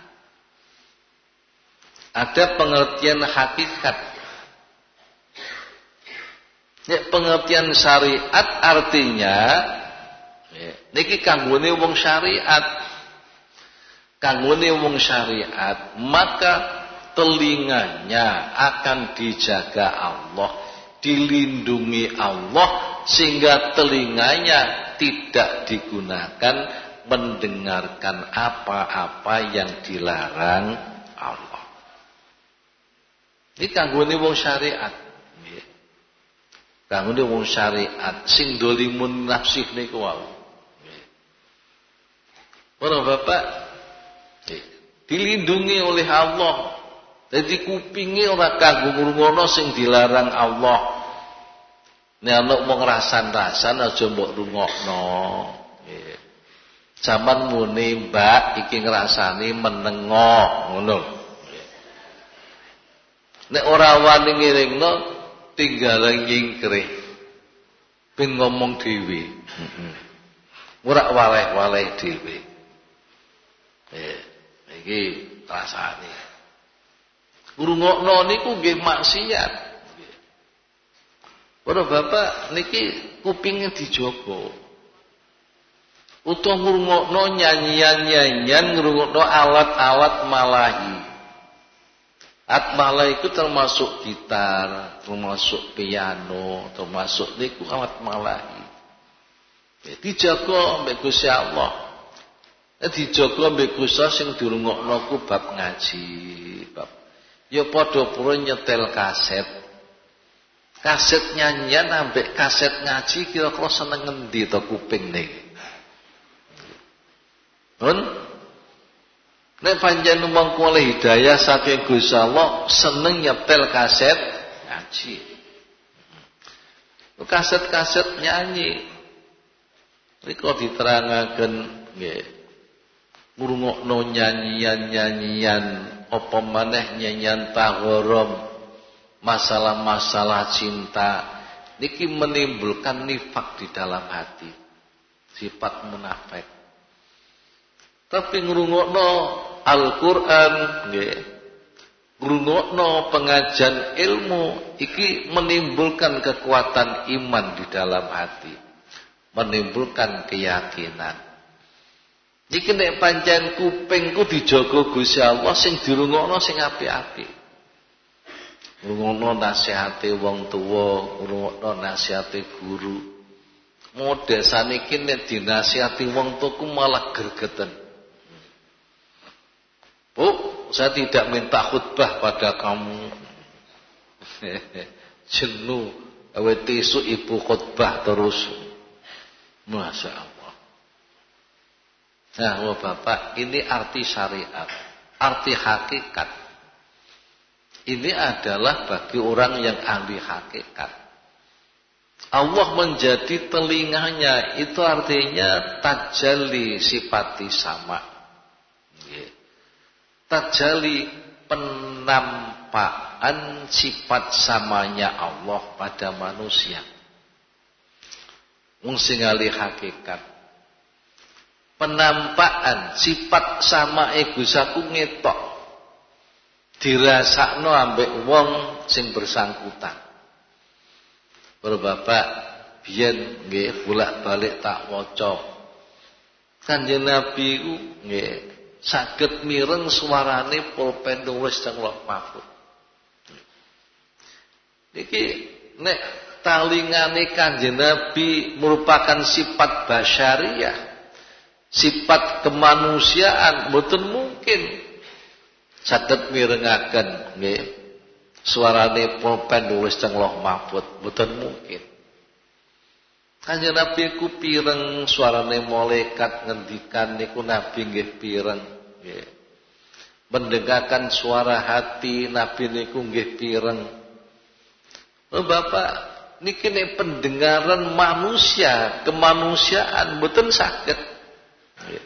Ada pengertian hakikat. Ya, pengertian syariat artinya ya, niki kanggone wong syariat. Kanggone wong syariat, maka telinganya akan dijaga Allah, dilindungi Allah sehingga telinganya tidak digunakan mendengarkan apa-apa yang dilarang Allah. Ini kanggone wong syariat. Kanggone wong syariat sing dolimun nafsih niku wau. Para bapak dilindungi oleh Allah. Jadi kupingi ora kanggo ngrungono sing dilarang Allah. Nek ana mau ngerasan-rasan aja mbok rungokno. Nggih. Zaman muni Mbak iki ngrasani menengo ngono. Nek ora wani ngiringno tinggal nyingkre. Ben ngomong dhewe. Heeh. Ora waleh-waleh dhewe. Eh, iki rasane. Ngrungokno niku nggih maksiat. Para bapak niki kupingnya dijogo. Utuh ngrungokno nyanyian-nyanyian, ngrungokno alat-alat malahi. Atmala itu termasuk gitar, termasuk piano, termasuk niku alat malahi. Ya, dijaga mbek Gusti Allah. Ya, dijaga mbek Gusti sing dirungokno ku bab ngaji, bab. Ya padha pura nyetel kaset. Kaset nyanyian ambek kaset ngaji kira-kira seneng ngendi to kuping niki. Nun Nek panjang mengko oleh hidayah saking Gusti Allah seneng nyetel kaset ngaji. Kaset-kaset nyanyi. Riko diterangaken nggih. Ngrungokno nyanyian-nyanyian apa maneh nyanyian tahorom masalah-masalah cinta niki menimbulkan nifak di dalam hati. Sifat munafik. Tapi ngrungokno Al-Qur'an nggih. Ngrungokno pengajian ilmu iki menimbulkan kekuatan iman di dalam hati. Menimbulkan keyakinan. Iki nek pancen kupingku dijaga Gusti Allah sing dirungokno sing apik-apik. Ngrungokno nasihate wong tuwa, ngrungokno nasihate guru. Model saniki nek dinasihati wong tuku malah gregeten. Bu, saya tidak minta khutbah pada kamu. Jenuh, awet tisu ibu khutbah terus. Masya Allah. Nah, oh Bapak, ini arti syariat, arti hakikat. Ini adalah bagi orang yang ahli hakikat. Allah menjadi telinganya, itu artinya tajali sifati sama tajali penampakan sifat samanya Allah pada manusia. Mungsingali hakikat. Penampakan sifat sama egosaku ngetok. Dirasakno ambek wong sing bersangkutan. Berbapak biyen nggih bolak-balik tak waca. Kanjeng Nabi ku nggih saged mireng suarane pulpen nulis teng Lauh Mahfuz. Niki nek talingane Kanjeng Nabi merupakan sifat basyariah, sifat kemanusiaan, mboten mungkin saged mirengaken nggih suarane pulpen nulis teng Lauh Mahfuz, mboten mungkin. Kanjeng Nabi ku pireng suarane malaikat ngendikan niku Nabi nggih pireng. Mendengarkan suara hati Nabi niku nggih pireng. Oh Bapak niki pendengaran manusia, kemanusiaan mboten saged.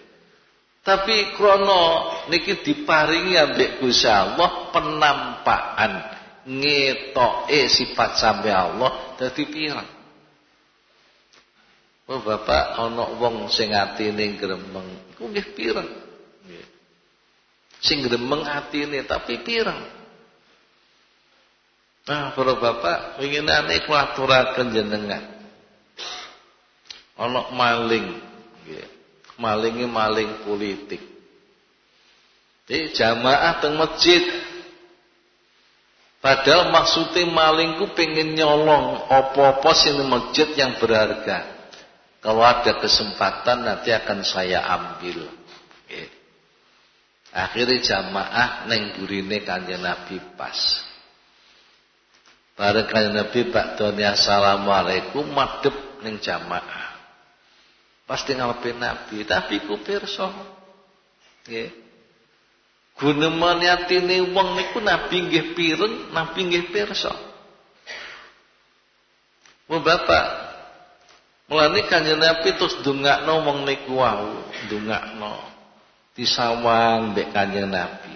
Tapi krono niki diparingi ambek Gusti Allah penampakan ngetoke sifat sampai Allah dadi pireng. Oh bapak ana wong sing atine gremeng, iku nggih pireng. Nggih. Sing gremeng atine tapi pireng. Nah, para bapak winginane ku aturaken jenengan. Ana maling, nggih. Malinge maling politik. Jadi jamaah teng masjid Padahal maksudnya malingku pengen nyolong opo-opo sini masjid yang berharga. Kalau ada kesempatan nanti akan saya ambil. Akhirnya jamaah neng gurine kanjeng Nabi pas. Bareng Nabi Pak Doni Assalamualaikum madep neng jamaah. Pasti ngalepin Nabi, tapi ku pirsa. Nggih. Gunemane atine wong niku nabi nggih pireng, nabi nggih pirsa. Wong bapak, mulane kanjeng Nabi terus ndongakno wong niku wau, ndongakno disawang mbek kanjeng Nabi.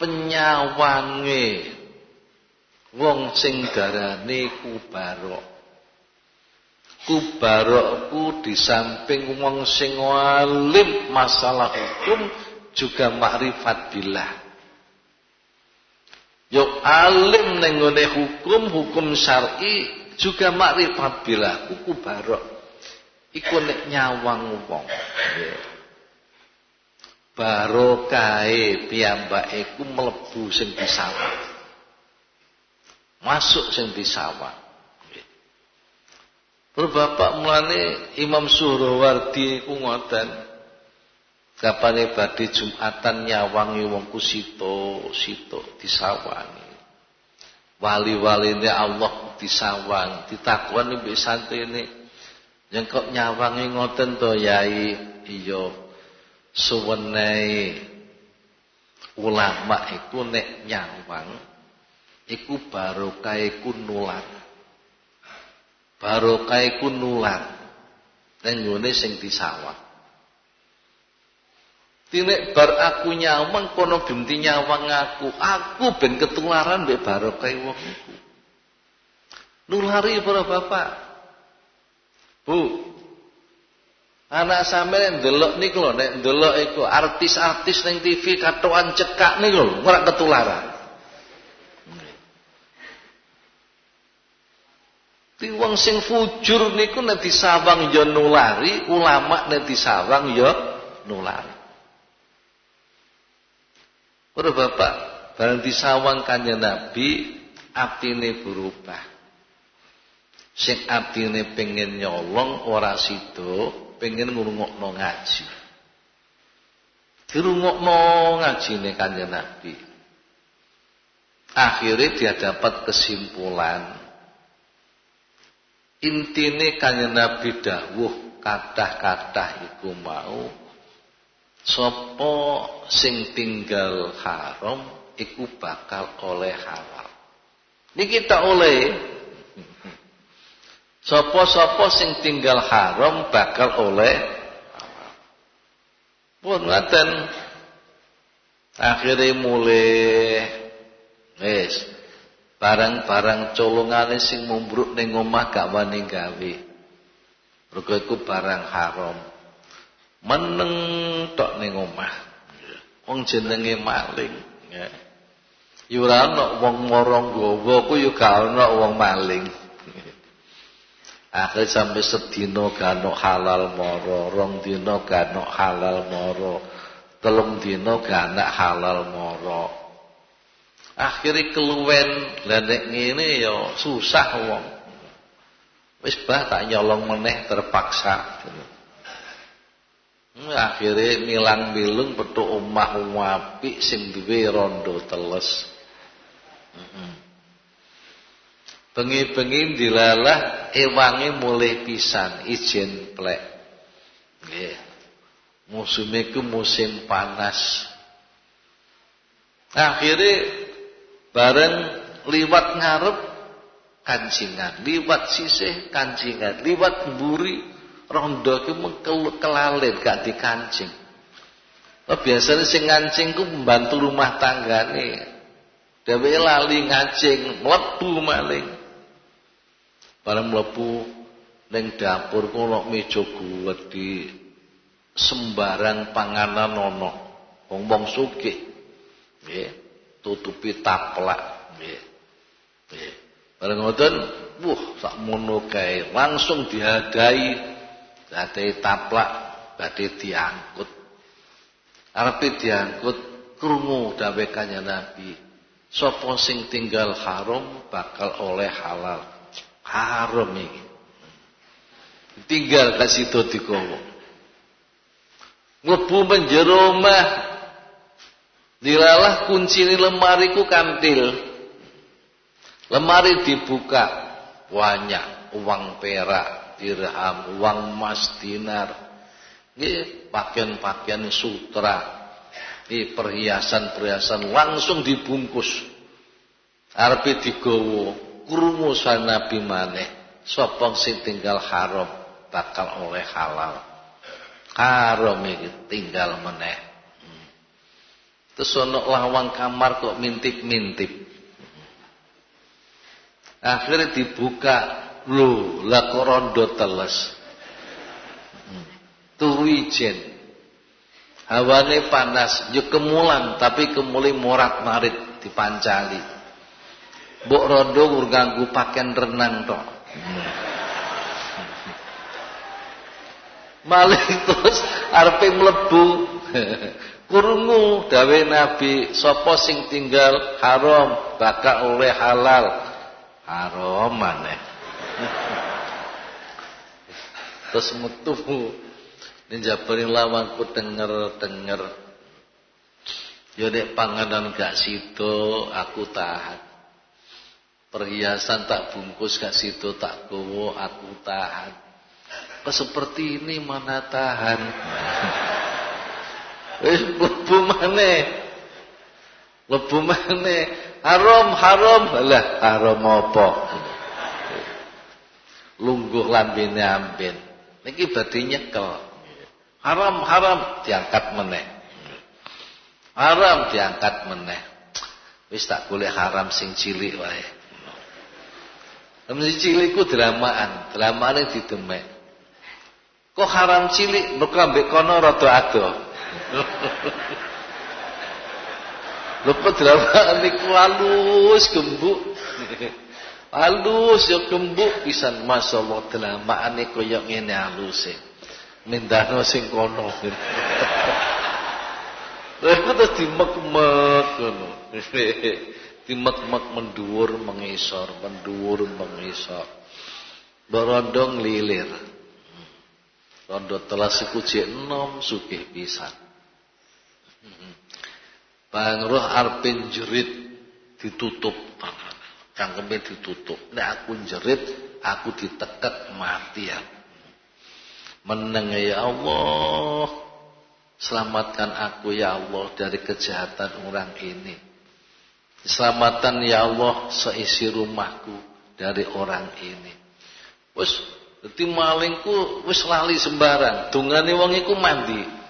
Penyawange wong sing darane kubarok. Kubarokku di samping wong sing alim masalah hukum juga makrifat billah. Yo alim nengone hukum hukum syar'i juga makrifat billah kuku barok. Iku nek nyawang wong. Barokahe piyambake ku sing disawang. Masuk sing disawang. Bapak mulane Imam Suhrawardi ku ngoten. Kapane Jumatan nyawangi wong ku sito-sito disawangi. Wali-waline Allah disawang, ditakoni mbek santrine. Kok nyawangi ngoten to Yai? Iya. Suwenehe ulama iku nek nyawang iku barokah iku nular. Barokah iku nular. Ning sing disawang. Tinek bar aku nyawang kono genti nyawang aku. Aku ben ketularan mbek barokah wong iku. Nulari para bapak. Bu. Anak sampeyan ndelok niku lho nek ndelok iku artis-artis ning TV katokan cekak niku lho ora ketularan. Ti wong sing fujur niku nek disawang ya nulari, ulama nek disawang ya nulari. Para bapak, barang disawang kanjeng Nabi, atine berubah. Sing atine pengen nyolong ora sido, pengen ngrungokno ngaji. Dirungokno ngajine kanjeng Nabi. Akhirnya dia dapat kesimpulan intine kanjeng Nabi dawuh kathah-kathah iku mau Sopo sing tinggal haram iku bakal oleh halal. Ini kita oleh Sopo-sopo sing tinggal haram bakal oleh halal. Pun. Akhirnya mulai wis barang-barang colongane sing mumbruk ning omah gak wani gawe. Mergo iku barang haram. Meneng tok ning omah. Wong jenenge maling ya. Ora ana wong mara nggawa ku ya gak ana wong maling. Akhir sampai sedina gak halal mara rong dina gak halal mara telung dina gak halal mara akhirnya keluwen. Lah nek ngene ya susah wong. Wis bah tak nyolong meneh terpaksa. Akhirnya milang milung petuk omah wapi sing duwe rondo teles. Bengi-bengi dilalah ewange mulai pisan izin plek. Musume ku musim panas. Akhirnya bareng liwat ngarep kancingan liwat sisih kancingan liwat mburi rondo ki kelalin gak dikancing. Biasanya sing ngancing ku membantu rumah tangga nih. Dewe lali ngancing, mlebu maling. Bareng mlebu ning dapur ku ono meja di sembarang panganan ono. Wong-wong sugih. Tutupi taplak Nggih. Nggih. Bareng ngoten, wuh sak mono kae langsung dihadai dadi taplak badhe diangkut. Arepe diangkut krungu dawuh kanjeng Nabi. Sapa sing tinggal haram bakal oleh halal. Haram iki. Tinggal kasih to dikowo. Mlebu menjero omah dilalah kunci lemari ku kantil. Lemari dibuka banyak uang perak, dirham, uang emas, dinar. Nggih, pakaian-pakaian sutra. Nggih, perhiasan-perhiasan langsung dibungkus. Arepe digawa krungu Nabi maneh. Sapa sing tinggal haram bakal oleh halal. Haram iki tinggal meneh. Terus ana lawang kamar kok mintip-mintip. Akhirnya dibuka, lho, lah rondo teles. Hmm. Turu ijen. Hawane panas, yo kemulan tapi kemuli morat-marit dipancali. Mbok rondo ngur ganggu pakaian renang tok. Hmm. Malih terus arepe mlebu. Kurungu dawe Nabi, sapa sing tinggal haram bakal oleh halal. Haram maneh. Terus metu ninjabarin lawangku denger-denger. Ya nek panganan gak sido aku tahan. Perhiasan tak bungkus gak sido tak gowo aku tahan. Kok seperti ini mana tahan. Wis mlebu maneh. Mlebu maneh. Haram, haram. Lah, haram apa? Lungguh lambene amben. Niki badhe nyekel. Haram, haram diangkat meneh. Haram diangkat meneh. Wis tak golek haram sing cilik wae. Mesti cilik ku dramaan, dramane didemek. Kok haram cilik mergo ambek kono rada ado. Lho pedramaan niku halus gembuk. Halus ya gembuk pisan masyaallah dramaane kaya ngene haluse. Mindano sing kono. Lha terus dimek-mek ngono. Dimek-mek menduwur mengisor, menduwur mengisor. Berondong lilir. Rondo telas iku jek enom sugih pisan. Bang roh arpin jerit ditutup. Cangkeme ditutup. Nek aku jerit, aku ditekek mati ya. Meneng ya Allah. Selamatkan aku ya Allah dari kejahatan orang ini. Selamatkan ya Allah seisi rumahku dari orang ini. Wes, dadi malingku wis lali sembarang. Dungane wong iku mandi.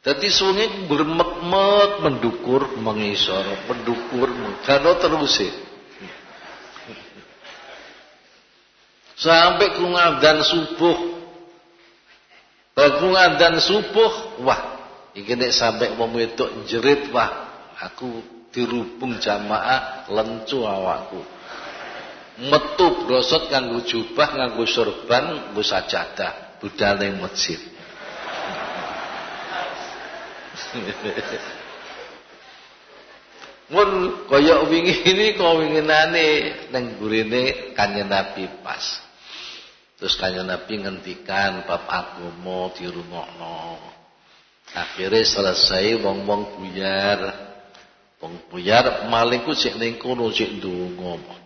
Jadi sungai bermek-mek mendukur mengisor, mendukur karena terus Sampai dan subuh. dan subuh, wah, nek sampai wong jerit wah, aku dirubung jamaah lencu awakku. Metu brosot nganggo jubah, nganggo sorban, nganggo sajadah, budal ning masjid. Mun kaya wingi ini kok winginane ning gurine Kanjeng Nabi pas. Terus Kanjeng Nabi ngendikan bab agama dirungokno. Akhirnya selesai wong-wong buyar. Wong buyar malingku sik ning kono sik ndonga.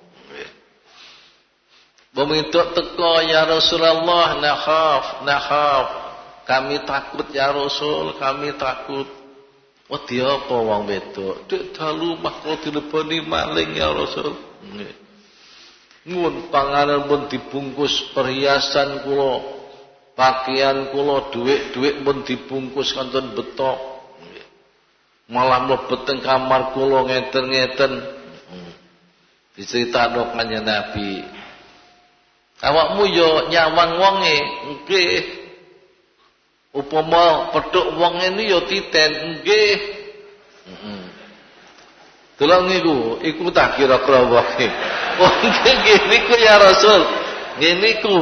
Pemintuk teko ya Rasulullah nakhaf nakhaf kami takut ya Rasul, kami takut. Wedi apa wong wedok? Dik dalu makro dileboni maling ya Rasul. Nggih. Nuwun panganan pun dibungkus perhiasan kula, pakaian kula, dhuwit-dhuwit pun dibungkus kanton betok. Malah mlebet teng kamar kula ngeten-ngeten. Diceritakno kanjeng Nabi. Awakmu yo nyawang wonge, nggih. Upama petuk wong ini ya titen nggih. Heeh. Niku, iku tak kira krowoke. Oh ngene ku ya Rasul. Ngene ku.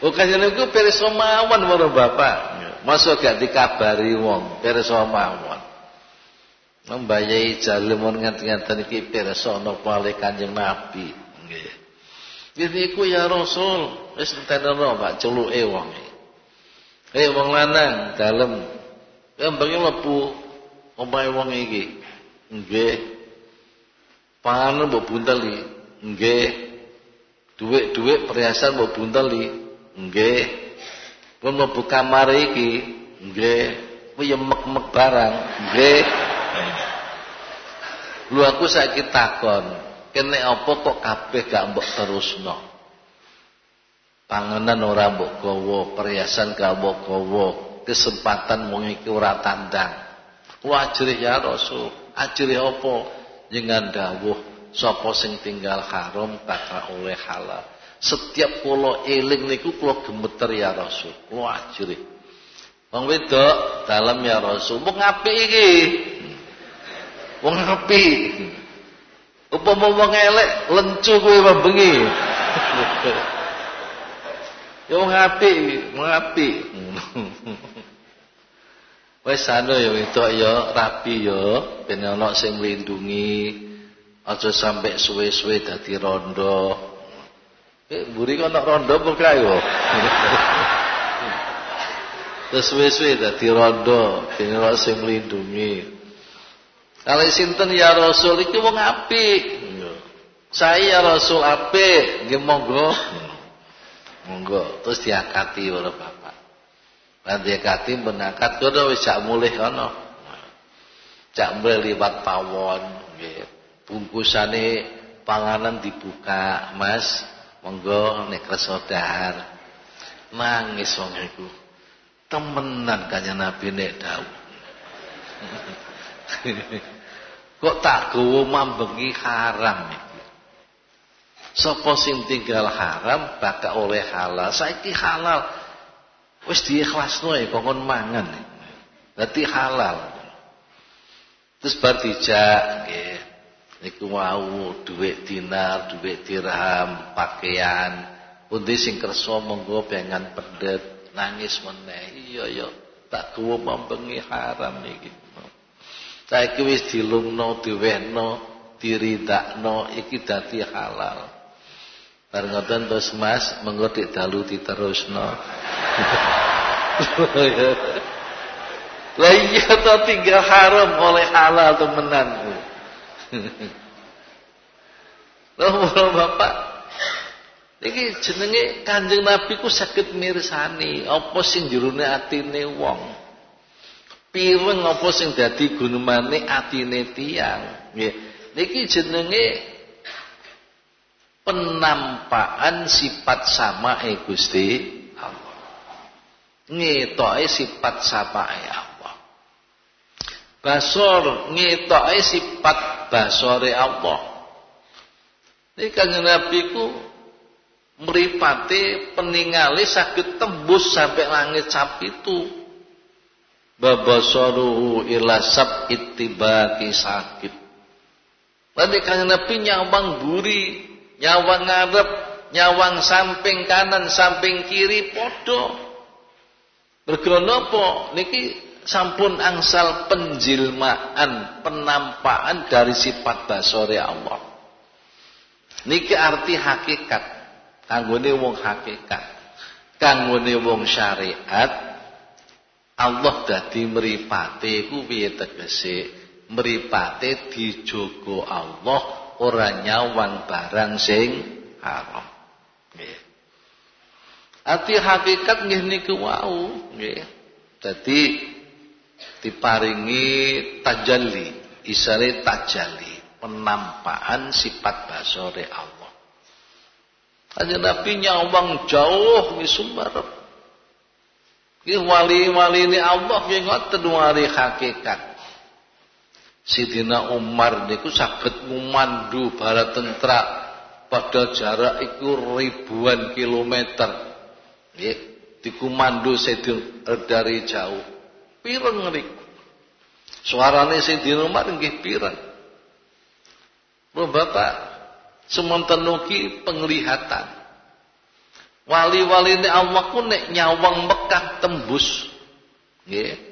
Kanjeng niku pirsa mawon para bapak. Masa gak dikabari wong, pirsa mawon. Membayai jalem ngeten-ngeten iki pirsa napa le Kanjeng Nabi. Nggih. Ngene ku ya Rasul, wis entenono Pak celuke wong. Eh wong lanang dalem. Ya mbenge mlebu omahe wong iki. Nggih. Panganan mbok bunteli. Nggih. Duit-duit perhiasan mbok bunteli. Nggih. Pun mlebu kamar iki. Nggih. Kuwi mek-mek barang. Nggih. Lu aku saiki takon, kene apa kok kabeh gak mbok terusno? Panganan ora mbok gawa, perhiasan gak mbok gawa, kesempatan mung iki ora tandang. Wajrih ya Rasul. Ajrih apa? Jenengan dawuh sapa sing tinggal haram bakal oleh halal. Setiap kula eling niku kula gemeter ya Rasul. Kula ajrih. Wong wedok dalam ya Rasul. Wong apik iki. Wong apik. Upama wong elek lencu kowe bengi. Ya wong apik, wong apik. Wis anu ya wedok ya rapi ya ben ana sing nglindungi. Aja sampe suwe-suwe dadi rondo. Eh mburi kok ana rondo apa kae yo. Terus suwe-suwe dadi rondo ben ana sing nglindungi. Kalau sinten ya Rasul iki wong apik. Saya ya Rasul apik, nggih monggo. Monggo terus diakati oleh Bapak. Lan diakati berangkat kono wis jak mulih ana. Jak mulih liwat pawon nggih. Bungkusane panganan dibuka, Mas. Monggo nek kersa dahar. Nangis wong iku. Temenan kanjeng Nabi nek dawuh. Kok tak gowo mambengi haram. Sapa sing tinggal haram bakal oleh halal. Saiki halal. Wis diikhlasno ya kongkon mangan. Berarti halal. Terus bar dijak nggih. Niku wau dhuwit dinar, dhuwit dirham, pakaian. Pundi sing kersa monggo pengen pendet, nangis meneh. Iya ya, tak gowo mambengi haram iki. Saiki wis dilungno, diwehno, diridakno iki dadi halal. Bar ngoten terus Mas, mengko dik dalu diterusno. Lah iya to tinggal haram oleh halal temenan. Lah Bapak Iki jenenge Kanjeng Nabi ku saged mirsani apa sing jerone atine wong. Pireng apa sing dadi gunemane atine tiyang. Nggih. Niki jenenge penampakan sifat sama eh Gusti Allah. Ngetoke sifat sama eh Allah. Basor ngetoke sifat basore Allah. Ini kanjeng Nabi ku meripati peninggali sakit tembus sampai langit itu babasaruhu ila sab ittibaki sakit. Nanti kanjeng Nabi nyawang buri, nyawang ngarep, nyawang samping kanan, samping kiri podo. Bergerono apa? Niki sampun angsal penjilmaan, penampakan dari sifat basore Allah. Niki arti hakikat. Kanggone wong hakikat. Kanggone wong syariat Allah dadi mripate ku piye tegese mripate dijogo Allah ora nyawang barang sing haram. Nggih. Ati hakikat nggih niku wau nggih. Dadi diparingi tajalli isare tajalli penampakan sifat basore Allah. Hanya Nabi nyawang jauh wis sumarep Ki wali-wali ini Allah ki ngoten wali hakikat. Sidina Umar niku saged ngumandu bala tentara pada jarak iku ribuan kilometer. Nggih, dikumandu sedeng dari jauh. Pireng niku. Suarane sing rumah nggih pirang. Bapak semonten penglihatan. Wali-wali ini Allah ku nek nyawang Mekah tembus. Nggih.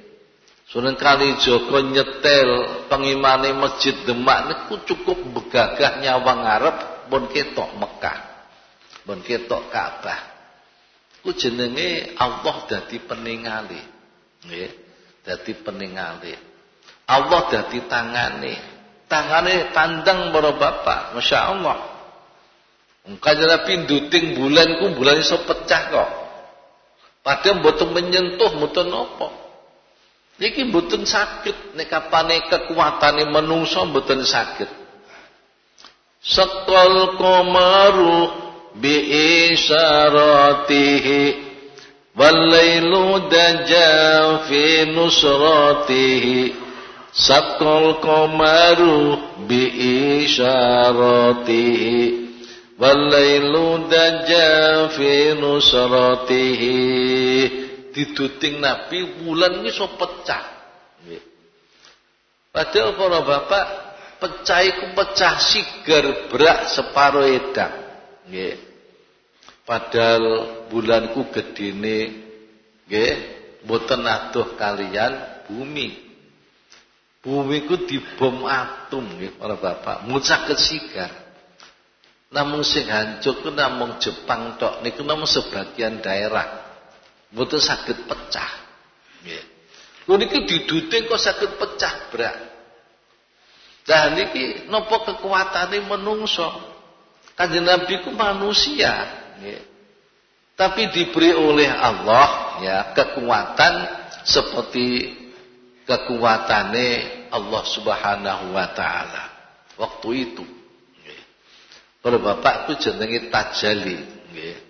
Sunan Kalijaga nyetel pengimane Masjid Demak niku cukup begagah nyawang ngarep pun ketok Mekah. Pun ketok Ka'bah. Ku jenenge Allah dadi peningale. Nggih. Dadi peningale. Allah dadi tangane. Tangane tandang para bapak, Masya Allah. Kanjeng Nabi nduting bulan ku bulan iso pecah kok. Padahal mboten menyentuh mboten napa. Niki mboten saged nek kapane kekuatane menungso mboten saged. Sakal qamaru bi isyaratihi wal lailu fi nusratihi. Sakal qamaru bi isyaratihi Walailu daja fi nusratihi diduting Nabi bulan ini so pecah. Padahal para bapak pecah iku pecah sigar berak separuh edang. Nggih. Padahal bulanku gedene nggih mboten adoh kalian bumi. Bumi ku dibom atom nggih para bapak, mucak sigar. Namun sing hancur ku namung Jepang tok niku namung sebagian daerah. Mboten saged pecah. Nggih. Niki didute kok saged pecah brak. Lah niki napa kekuatane menungso? Kanjeng Nabi ku manusia, nggih. Tapi diberi oleh Allah ya kekuatan seperti kekuatane Allah Subhanahu wa taala waktu itu. Kalau bapak itu jenenge tajali, nggih.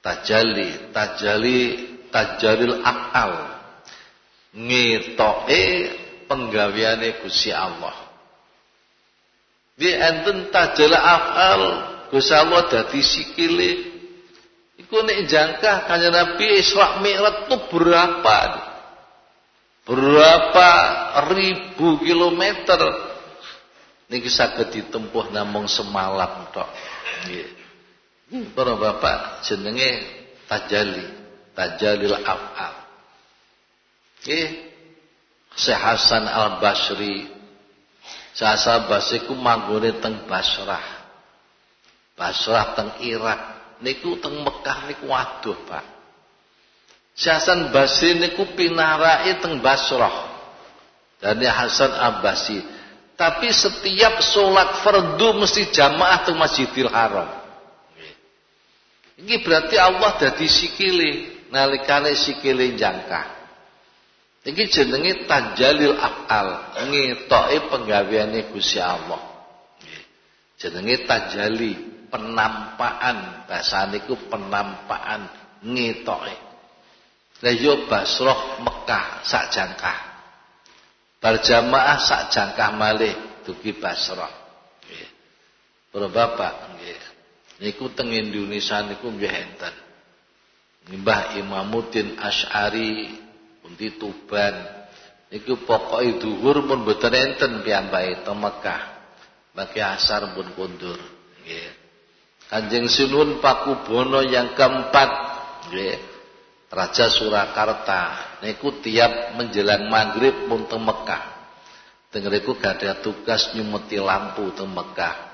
Tajali, tajali, tajalil akal. Ngetoke penggaweane Gusti Allah. Di enten tajal akal Gusti Allah dadi sikile. Iku nek jangka kanjeng Nabi Isra Mi'raj itu berapa? Berapa ribu kilometer niki saged ditempuh namung semalam tok. Nggih. Para bapak jenenge tajali, tajalil af'al. Nggih. Syekh Hasan Al-Basri Hasan Basri ku manggone teng Basrah. Basrah teng Irak. Niku teng Mekah niku waduh, Pak. Syekh Hasan Basri niku pinarake teng Basrah. Dan Hasan Al-Basri tapi setiap sholat fardu mesti jamaah ke Masjidil Haram. Ini berarti Allah dadi sikile nalikane sikile jangka. Ini jenenge tanjalil afal, ngetoke penggaweane Gusti Allah. Jenenge tajali, penampakan, bahasane iku penampakan ngetoke. Lah yo Basrah Mekah sak jangkah. Berjamaah sak jangkah malih dugi Basrah. Para bapak. Niku teng Indonesia niku nggih enten. Mbah Imamuddin Asy'ari pundi Tuban niku pokoke dhuwur pun mboten enten piyambake teng Mekah. Bagi asar pun kundur. Nggih. Kanjeng Sunan Pakubono yang keempat nggih. Raja Surakarta niku tiap menjelang maghrib pun teng Mekah. Tengeriku gak ada tugas nyumeti lampu teng Mekah.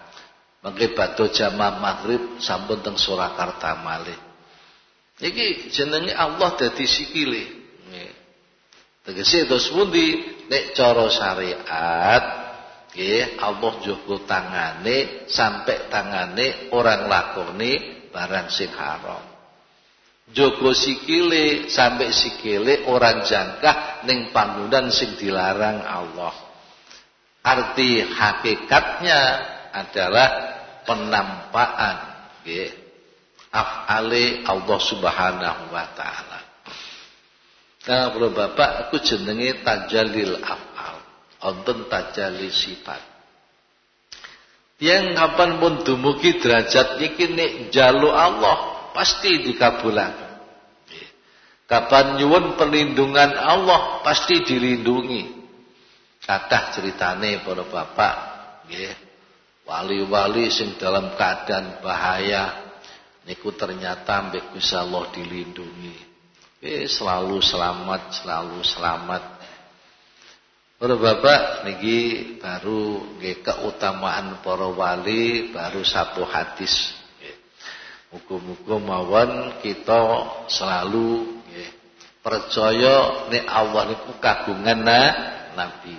Mangke badhe jamaah maghrib sampun teng Surakarta malih. Iki jenenge Allah dadi sikile. Tegese terus pundi nek cara syariat nggih Allah njogo tangane sampai tangane orang lakoni barang sing haram. Jogo sikile sampai sikile orang jangka ning panggonan sing dilarang Allah. Arti hakikatnya adalah penampakan nggih. Af'ale Allah Subhanahu wa taala. Nah, Bro Bapak, aku jenenge tajalil af'al. Wonten tajalil sifat. Yang kapan pun dumugi derajat iki nek jalu Allah pasti dikabulkan. Kapan nyuwun perlindungan Allah pasti dilindungi. kathah ceritane para bapak nggih wali-wali sing dalam keadaan bahaya niku ternyata mbek Gusti Allah dilindungi. Eh selalu selamat selalu selamat. Para bapak niki baru nggih keutamaan para wali baru satu hadis. Muga-muga mawon kita selalu nggih percaya nek Allah niku kagungan nah, nabi.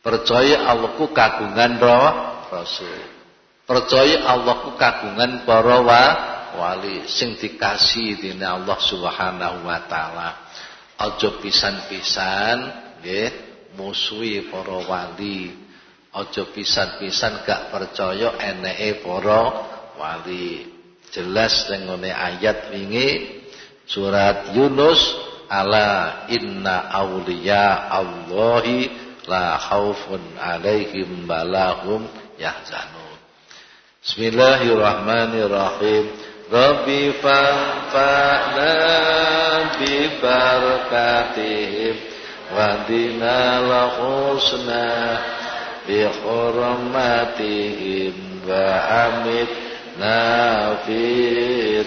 Percaya Allah ku kagungan roh rasul. Percaya Allah ku kagungan para wali sing dikasih dene Allah Subhanahu wa taala. Aja pisan-pisan nggih musuhi para wali. Aja pisan-pisan gak percaya eneke para wali. Jelas tengone ayat wingi surat Yunus ala inna awliya Allahi la khaufun alaihim balahum yahzanun. Bismillahirrahmanirrahim. Rabbi fanfa'na bi barakatihim wadina lahusna bi hurmatihim wa amitna fi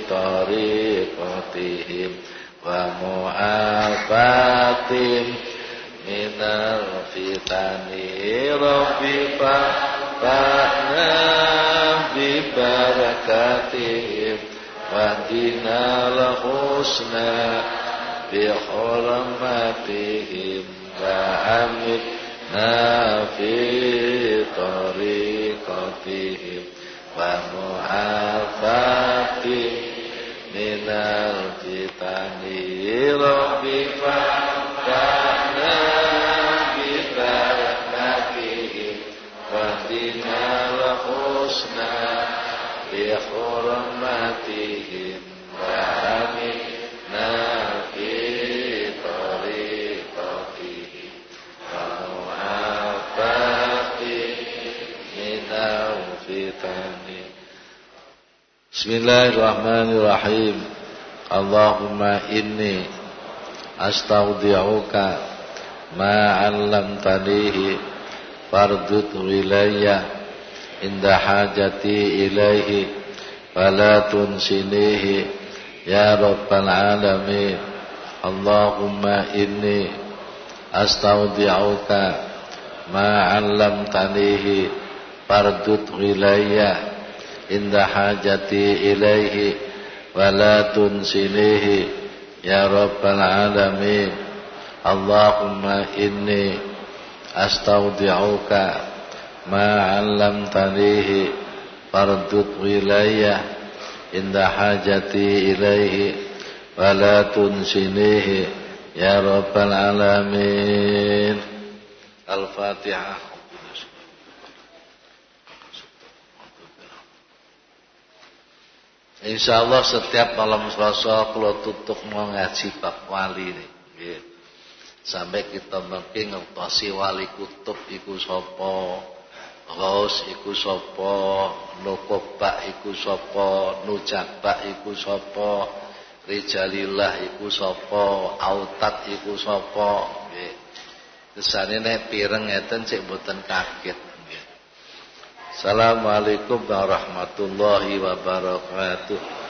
tariqatihim. Wa mu'afatihim minal fitani. Rabbi fa'na bi barakatihim wa dinal husna bi hurmatihim wa amitna fi tariqatihim wa mu'afatihim الحسنى بحرمتهم وأمنا في طريقتهم ومعافاتهم من الفتن بسم الله الرحمن الرحيم اللهم إني أستودعك ما علمتنيه fardut wilayah. Inda hajati ilaihi. Fala tunsinihi. Ya rabbal alamin. Allahumma inni astaudi'uka ma 'allamtanihi. Fardut wilayah. Inda hajati ilaihi. Wala tunsinihi. Ya rabbal alamin. Allahumma inni astaudi'uka ma 'allamtanihi fardud wilayah inda hajati ilaihi wa la tunsinihi ya rabbal alamin al-fatihah Insya Allah setiap malam selasa kalau tutup mau ngaji bab wali nih. Gitu. Sampai kita mungkin ngertosi wali kutub iku sopo. Ghaus iku sapa, Nukobak iku sapa, Nujabak iku sapa, Rijalillah iku sapa, Autat iku sapa. Nggih. Nek pireng ngeten cek mboten kaget. Assalamualaikum warahmatullahi wabarakatuh.